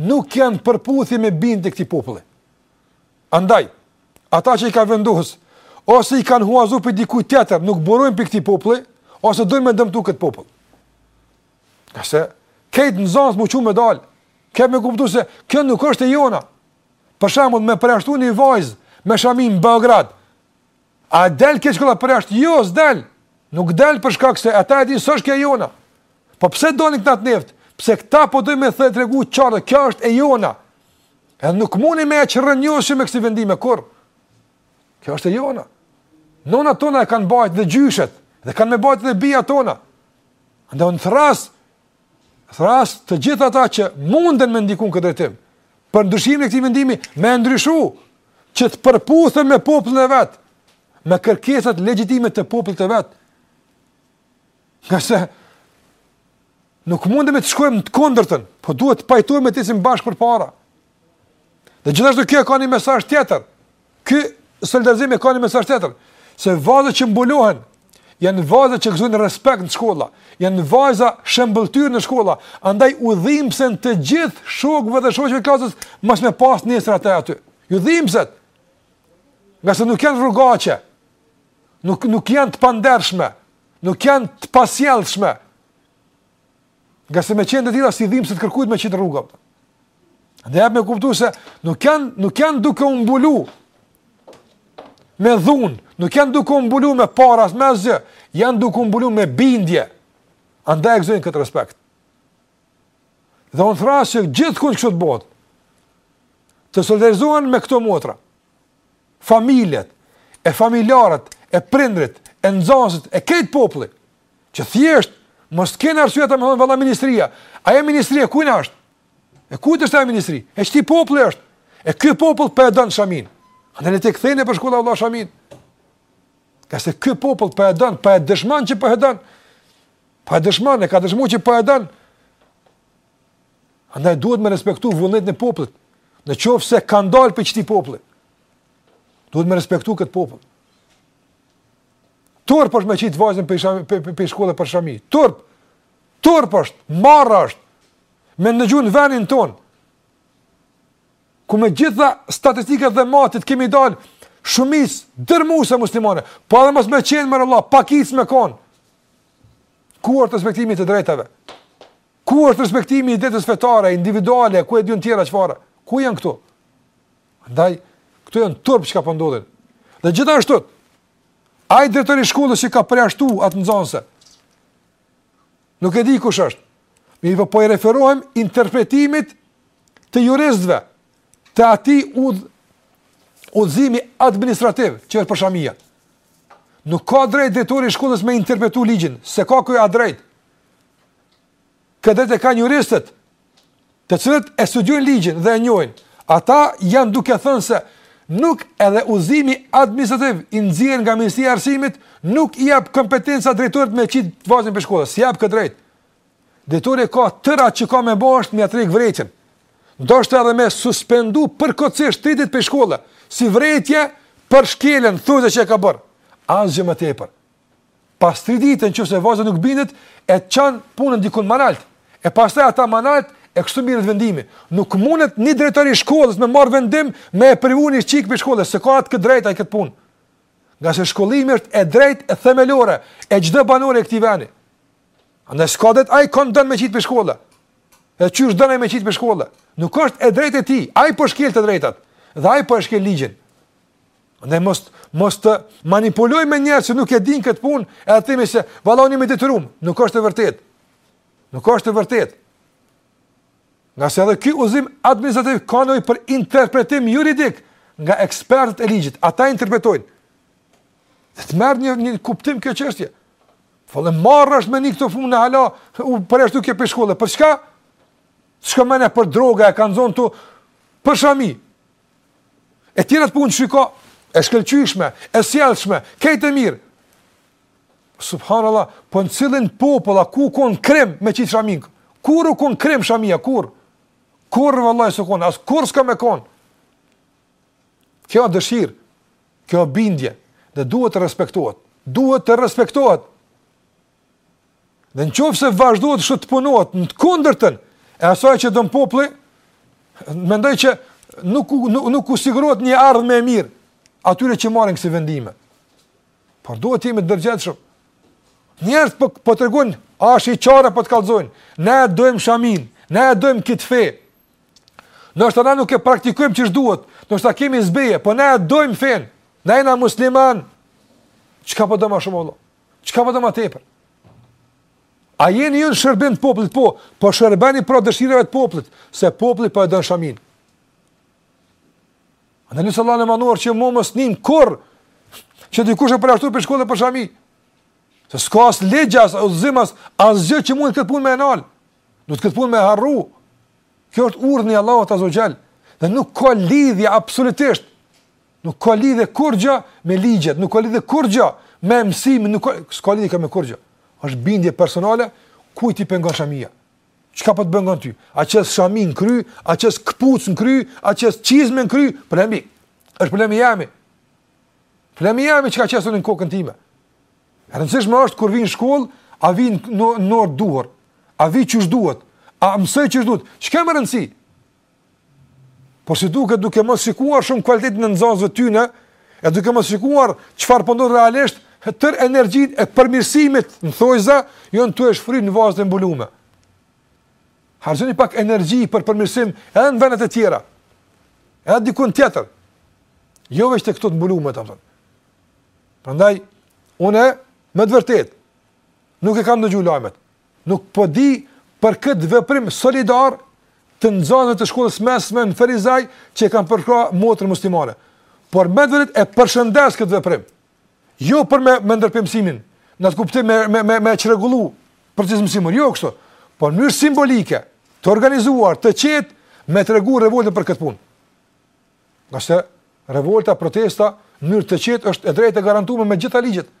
nuk janë në përputhje me bindjet e këtij populli. Andaj, ata që i kanë vendos, ose i kanë huazu prej dikujt tjetër, nuk burojnë prej këtij populli, ose dojnë me dëmtu këtë popull. Ngase, krejt nxanësit m'u çu me dalë, ke me kuptu se kjo nuk është e jona. Për shembull, me përjashtu një vajzë, me shami në Beograd, A del kjo shkolla prej jashtë? Jo, s'del. Nuk del për shkak se ata e dinë se është kjo jona. Po pse dojnë këta te ne? Pse këta po dojnë me t'tregu çfarë? Kjo është e jona. Edhe nuk mundni me e çrrënjos me kësi vendime kur. Kjo është e jona. Nanat tona e kanë bajt dhe gjyshet, dhe kanë me bajt dhe bijat tona. Andaj unë thras, thras të gjithë ata që munden me ndiku n'këtë drejtim, për ndryshimin e këtij vendimi, me ndryshu, që të përputhen me popullin e vet, me kërkesat legjitime të popullit të vet. Nga se nuk mundemi të shkojmë n'të kundërtën, po duhet të pajtohemi të ecim bashkë përpara. Dhe gjithashtu kjo ka një mesazh tjetër. Ky solidarizim e ka një mesazh tjetër, se vajzat që mbulohen Janë vajza që gëzojnë respekt në shkolla, janë vajza shembëlltyrë në shkolla, andaj u dhimbsen të gjithë shokëve dhe shoqeve të klasës, mos me pas nesër atë aty. Ju dhimbset, nga se nuk janë rrugaçe, nuk, nuk janë të pandershme, nuk janë të pasjellshme, Nga se me qenë të tilla s'i dhimbset kërkujt me qitë n'rrugë. Dhe jep me kuptu se nuk janë, nuk janë duke u mbulu me dhunë, nuk janë duke u mbulu me para, me asgjë, janë duke u mbulu me bindje. Andaj e gëzojnë këtë respekt. Dhe unë thras që gjithkun kështu t'bohet, të solidarizohen me këto motra, familjet, e familjarët, e prindrit, e nxansit, e krejt populli, Që thjesht mos të kenë arsye ata më thonë valla ministria. Ajo ministria e kujna është? E kujt është ajo ministri? E qëtij populli është. E ky popull po e don shaminë. Andaj le ta kthejnë nëpër shkolla valla shaminë. Ka se ky popull po e don, po e dëshmon që po e don. Po e dëshmon, e ka dëshmuar që po e don. Andaj duhet me respektu vullnetin e popullit. Në qoftë se kanë dalë prej qëtij populli. Duhet me respektu kët popull. Turp është me qitë vajzën për, shami, pej, pej, pej shkolle për shami. Turp. Turp është. Marre është. Me ndëgju n'venin tonë. Kur me t'gjitha statistikat dhe matjet kemi dalë shumicë dërmuese muslimane. Po edhe mos me qenë more vlla, pakicë me konë. Ku është respektimi i të drejtave? Ku është respektimi i drejtës fetare, individuale, ku e di unë tjera çfarë? Ku janë këto? Andaj, këto janë turp që ka po ndodhin. Po dhe gjithashtu ai, ai drejtori i shkollës që ka përjashtu atë nxënëse. Nuk e di kush është. Mi po, po i referohem interpretimit të juristëve, të atij udh, udhëzimi administrativ që është për shamia. Nuk ka drejt drejtori i shkollës me interpretu ligjin, s'e ka kurrfarë drejt. Këtë drejtë e kanë juristët, të cilët e studiojnë ligjin dhe e njohin. Ata janë duke thënë se nuk edhe udhëzimi administrativ i nxjerrë nga Ministria e Arsimit nuk i jap kompetenca drejtorit me qit vajzën prej shkolle. S'i jap këtë drejt? Drejtori ka tëra që ka me bo asht me ia tërhjek vërejtjen. Ndoshta edhe me suspendu përkohësisht tri ditë prej shkolle, si vërejtje për shkeljen thotë që e ka bërë. Asgjë më tepër. Pas tri ditë nëse vajza nuk bindet, e çon punën dikun ma nalt. E pastaj ata ma nalt e kështu mirret vendimi. Nuk mundet një drejtor i shkollës me marr vendim me e privu një çikë prej shkollës, s'e ka atë këtë drejtë ai këtë punë. Ngase shkollimi është e drejtë e themelore e çdo banori të këtij vendi. Andaj s'ka drejt ai kon don me qit prej shkolle. E qysh don ai me qit prej shkolle. Nuk është e drejtë e tij, ai po shkel të drejtat dhe ai po e shkel ligjin. Ne mos mos të manipulojmë me njerëz që nuk e din këtë punë, e të themi se valla unë jam i detyruam, nuk është e vërtetë. Nuk është e vërtetë. Ngase edhe ky udhëzim administrativ ka nevojë për interpretim juridik nga ekspertët e ligjit, ata interpretojnë. Dhe të merr një një kuptim kjo çështje. Follë marre është me ni këto punë hala, u përjashtu çika prej shkolle. Për çka? Çka më ne për droga e kanë zonë tu për shami. E tjerat punë shiko, e shkëlqyshme, e sjellshme, krejt e mirë. Subhanallahu, po në cilin popull u kon krim me qit shaminë? Kur u kon krim shamia? Kurrë, kurrë vallahi s'u kon, as kurrë s'ka me kon. Kjo dëshirë, kjo bindje, dhe duhet të respektohet. Duhet të respektohet. Dhe në qoftë se vazhdohet kështu të punohet në të kundërtën, e asaj që don populli, mendoj që nuk, nuk, nuk u sigurohet një e ardhme e mirë, atyre që marrin kësi vendime. Por duhet të jemi të ndërgjegjshëm. Njerëzit po, po tregojnë, ashiqare po të kallzojnë, ne e dojmë shamin, ne e dojmë këtë fe, ndoshta nuk e praktikojmë qysh duhet, ndoshta kemi zbehje, po ne e dojmë fenë, ne jena musliman, çka po don ma shumë, Allah? Çka po don ma tepër? A jeni ju në shërbim të popullit? Po, po shërbeni pra dëshirave të popullit, se populli po e don shamin. Andaj e lus Allahun e madhëruar që më mos nijmë kurrë që dikush u përjashtu prej shkolle për shamin. Se s'ka as ligj, as udhëzim, as asgjë që mund këtë punë me e nal. Duhet këtë punë me harru. Kjo është urdhën i Allahut azze ve xhel. Dhe nuk ka lidhje absolutisht Nuk ka lidhje kurrgjë me ligjet, nuk ka lidhje kurrgjë me mësimin, nuk ka s'ka lidhje me kurrgjë. Është bindje personale kujt ti pengon shamia. Çka po të pengon ty? A qes shamin kry, a qes kpucën n'kry, a qes çizme n'kry? Problemi është problemi jem. Problemi jem çka qes unë në kokën time. E rëndësishme është kur vij n'shkollë, a vij n'orë duhur, a vij qysh duhet, a mësoj qysh duhet. Ç'ka me rëndësi? Por si duket duke mos shikuar shumë kualitetin e nxanësve tyne, e duke mos shikuar çfarë po ndodh realisht, tërë energjinë e përmirësimit në thonjëza, janë tu e shfry në vajzat e mbulume. Harxhoni pak energji për përmirësim edhe në vendet e tjera, edhe dikun tjetër, jo veç te këto të mbulumet, të mëtën. Prandaj, unë, me të vërtetë, nuk e kam dëgju lajmet, Nuk po di për këtë veprim solidar të nxënësve të shkollës mesme në Ferizaj që e kanë përkrah motrën muslimane. Por me të vërtetë e përshëndes këtë veprim. Jo për me, me ndërpre mësimin, në atë kuptim me, me, me, me çrregullu procesin mësimor, jo kështu, por në mënyrë simbolike, të organizuar, të qetë, me tregu revoltën për këtë punë. Ngase revolta, protesta, në mënyrë të qetë është e drejtë e garantume me të gjitha ligjet.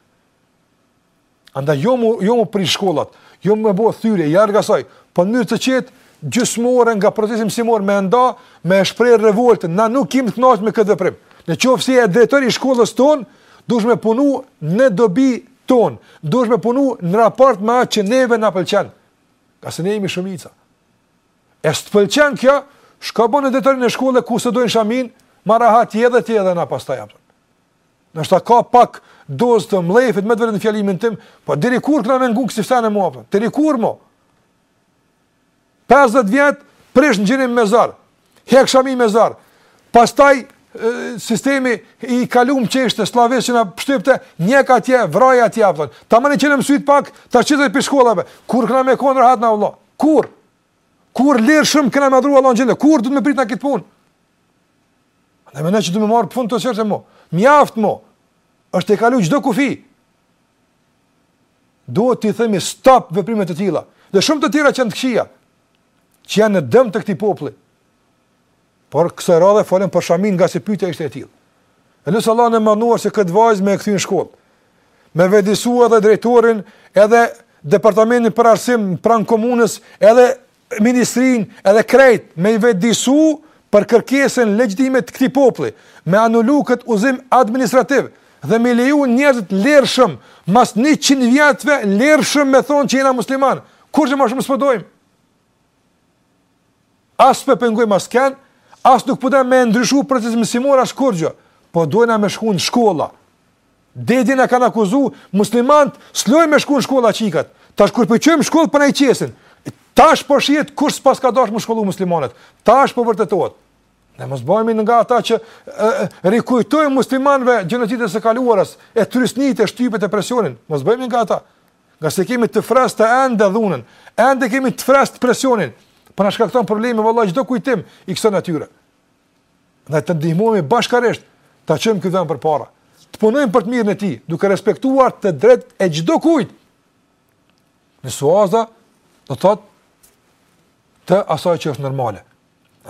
Andaj jo m'u, jo m'u prish shkollat, jo mu me bo thyrje, larg asaj, po në mënyrë të qetë, gjysmë ore nga procesi mësimor me e nda, me e shpreh revoltën, na nuk kem të knaqë me këtë veprim. Në qoftë se je drejtor i shkollës tonë, duhesh me punu në dobi tonë, duhesh me punu në raport me atë që neve na pëlqen, ngase ne jemi shumica. E s'të pëlqen kjo, shko bon drejtorin e shkollës ku s'e dojnë shamin, ma rahat ti edhe, ti edhe na pas ta japëtën. Nashta ka pak dozë të mllefit me të vërtetë në fjalimin tim, po deri kur kena me ngu kësi farë sene mo, po, deri kur mo? 50 vjet, prish në gjinim me zor, hek shami me zor, pastaj sistemi i kalum, qeshtu, sllavisë që nga pështypte, ndjek atje, vraj atje, apëton. taman kena msu pak, tash qisaj prej shkollave, kur kena me konë rahat në Allah, kur? Kur lirshëm kena me adhuru Allahun xhela, kur duhet me prit na këtë punë? Ndaj mendoj që duhet me marrë fund kto sene mo. Mjaft mo. Është e kalu çdo kufi. Duhet t'i themi stop veprimeve të tilla. Dhe shumë të tjera që janë të këqija, që janë në dëm të këtij populli. Por kësaj radhe folëm për shaminë ngase pyetja ishte e tillë. E lus Allahun e madhëruar se këtë vajzë me e kthy n'shkollë. Me vetëdijsu edhe drejtorin edhe departamentin për arsim pranë komunës edhe ministrin edhe krejt me i vetëdijsu për kërkesën legjitime të këtij populli me anulu këtë udhëzim administrativ dhe me i leju njerëzit lirshëm mas 100 vjetëve lirshëm me thonë që jena musliman. Kurgjë ma shumë s'po dojmë? As s'po pengojmë askënd, as nuk po dojmë me ndryshu proces mësimor as kurrgjë, po dojna me shku në shkolla. Deri dje na kanë akuzu, muslimant s'lajnë me shku në shkolla qikat, tash kur po i çojmë n'shkollë po na i qesin, tash po shihet kush s'pas ka dash me i shkollu muslimanet, tash po vërtetohet. Ne mos bëhemi nga ata që i rikujtojmë muslimanëve gjenocidet e kaluarës, e trysnit e shtypjet e presionin, mos bëhemi nga ata. Ngase kemi të freskët ende dhunën, ende kemi të freskët presionin, por po na shkakton probleme, vallahi, çdo kujtim i kësaj natyre. Dhe të ndihmojmë bashkërisht, ta çojmë këtë përpara, të punojmë për të mirën e tij, duke respektuar të drejtat e çdokujt. Në suaza, do thotë të asaj që është normale.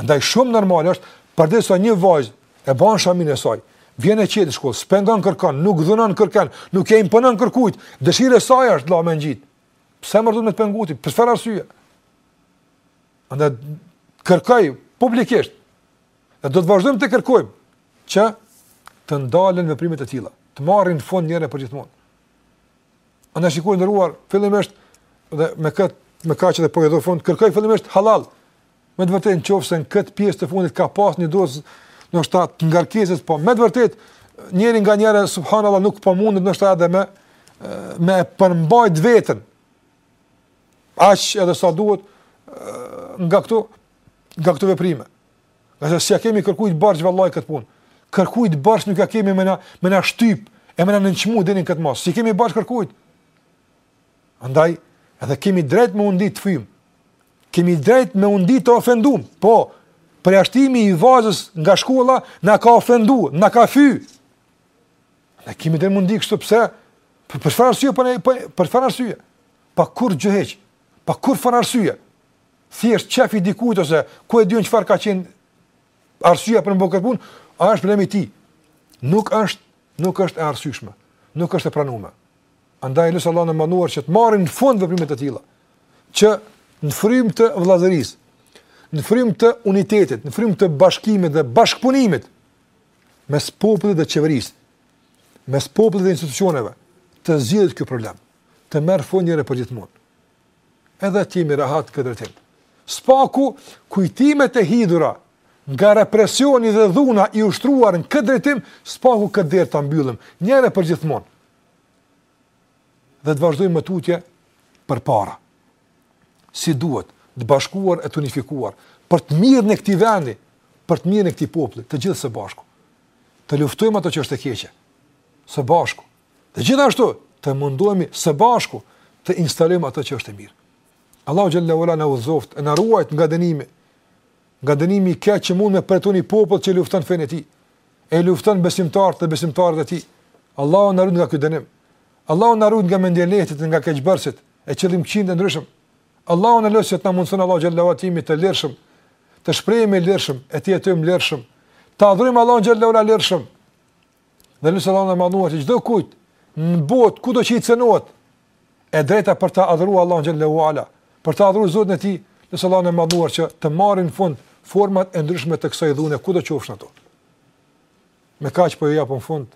Andaj shumë normale është, përderisa një vajzë e ban shaminë e saj, vjen e qetë n'shkollë, s'pengon kërkan, nuk dhunon kërkan, nuk i imponon kërkujt, dëshira e saj është me e ngjit. Pse duhet me të pengu ty? Për çfarë arsye? Andaj kërkoj publikisht. Ne do të vazhdojmë të kërkojmë që të ndalen veprimet e tilla, të marrin fund njëherë e për gjithmonë. Andaj shikues i nderuar fillimisht dhe me kët me kaq edhe po i jap fund, kërkoj fillimisht hallall, Me të vërtetë nëse në këtë pjesë të fundit ka pas një dozë ndoshta të ngarkesës, po me të vërtetë njeri nganjëherë subhanallahu nuk po mundet ndoshta edhe me e përmbajt veten. Aq edhe sa duhet nga këto nga këto veprime. Ngase s'ia kemi kërkujt borxh vallahi këtë punë. Kërkujt borxh nuk ia kemi me na, me na shtyp e me na nënçmu deri në këtë masë. S'i kemi borxh kërkujt. Andaj, edhe kemi drejt me u ndi të fyem, kemi drejt me u ndi të ofendum, po, përjashtimi i vajzës nga shkolla na ka ofendu, na ka fy, ne kemi drejt me u ndi kështu pse, për për farë arsye, për, për, për farë arsye, pa kurrgjë hiç, pa kurrfarë arsye, thjesht qef i dikujt ose ku e di unë çfarë ka qenë arsyeja për me bo kët punë, a është problem i tij? Nuk është, nuk është e arsyeshme, nuk është e pranume. Andaj lus Allahun e madhëruar që të marrin fund veprimet e tilla, që në frymë të vëllazërisë, në frymë të unitetit, në frymë të bashkimit dhe bashkëpunimit mes popullit dhe qeverisë, mes popullit dhe institucioneve, të zgjidhet ky problem, të marrë fund njëherë për gjithmonë. Edhe të jemi rahat në këtë drejtim. Së paku kujtimet e hidhura nga represioni dhe dhuna e ushtruar në këtë drejtim, së paku këtë derë ta mbyllim njëherë për gjithmonë. dhe të vazhdojmë më tutje përpara. Si duhet, të bashkuar e të unifikuar, për të mirën e këtij vendi, për të mirën e këtij populli, të gjithë së bashku. Të luftojmë ato që është e keqe, së bashku. Dhe gjithashtu, të mundohemi së bashku të instalojmë ato që është e mirë. Allahu xhel-le ve ala na udhëzoftë, na ruajt nga dënimi. Nga dënimi i keq që mund me përjetu një popull që lufton fenë e tij. e lufton besimtarët dhe besimtaret e tij. Allahu na ruajt nga ky dënim. Allahu na ruajt nga mendjelehtët nga keqbërësit e qëllimkëqijtë e ndryshëm. Allahun e lus që të na mundson Allahu xhel-le ve ala të jemi të lirshëm, të shprehemi lirshëm, e të jetojmë lirshëm. Të adhurojmë Allahun xhel-le ve ala lirshëm. Dhe lus Allahun e madhëruar që çdokujt në botë kudo që i cenohet, e drejta për ta adhuruar Allahun xhel-le ve ala, për ta adhuruar Zotin e tij, lus Allahun e madhëruar që të marrin fund format e ndryshme të kësaj dhune kudo qofshin ato. Me kaq po i japim fund.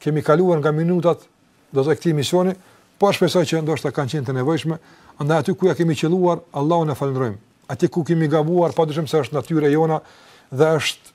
Kemi kaluar nga minutat do të këtij emisioni, po shpresoj që ndoshta kanë qenë të nevojshme, andaj aty ku ia kemi qëlluar, Allahun e falënderojmë. Aty ku kemi gabuar, padyshim se është natyrë e jona dhe është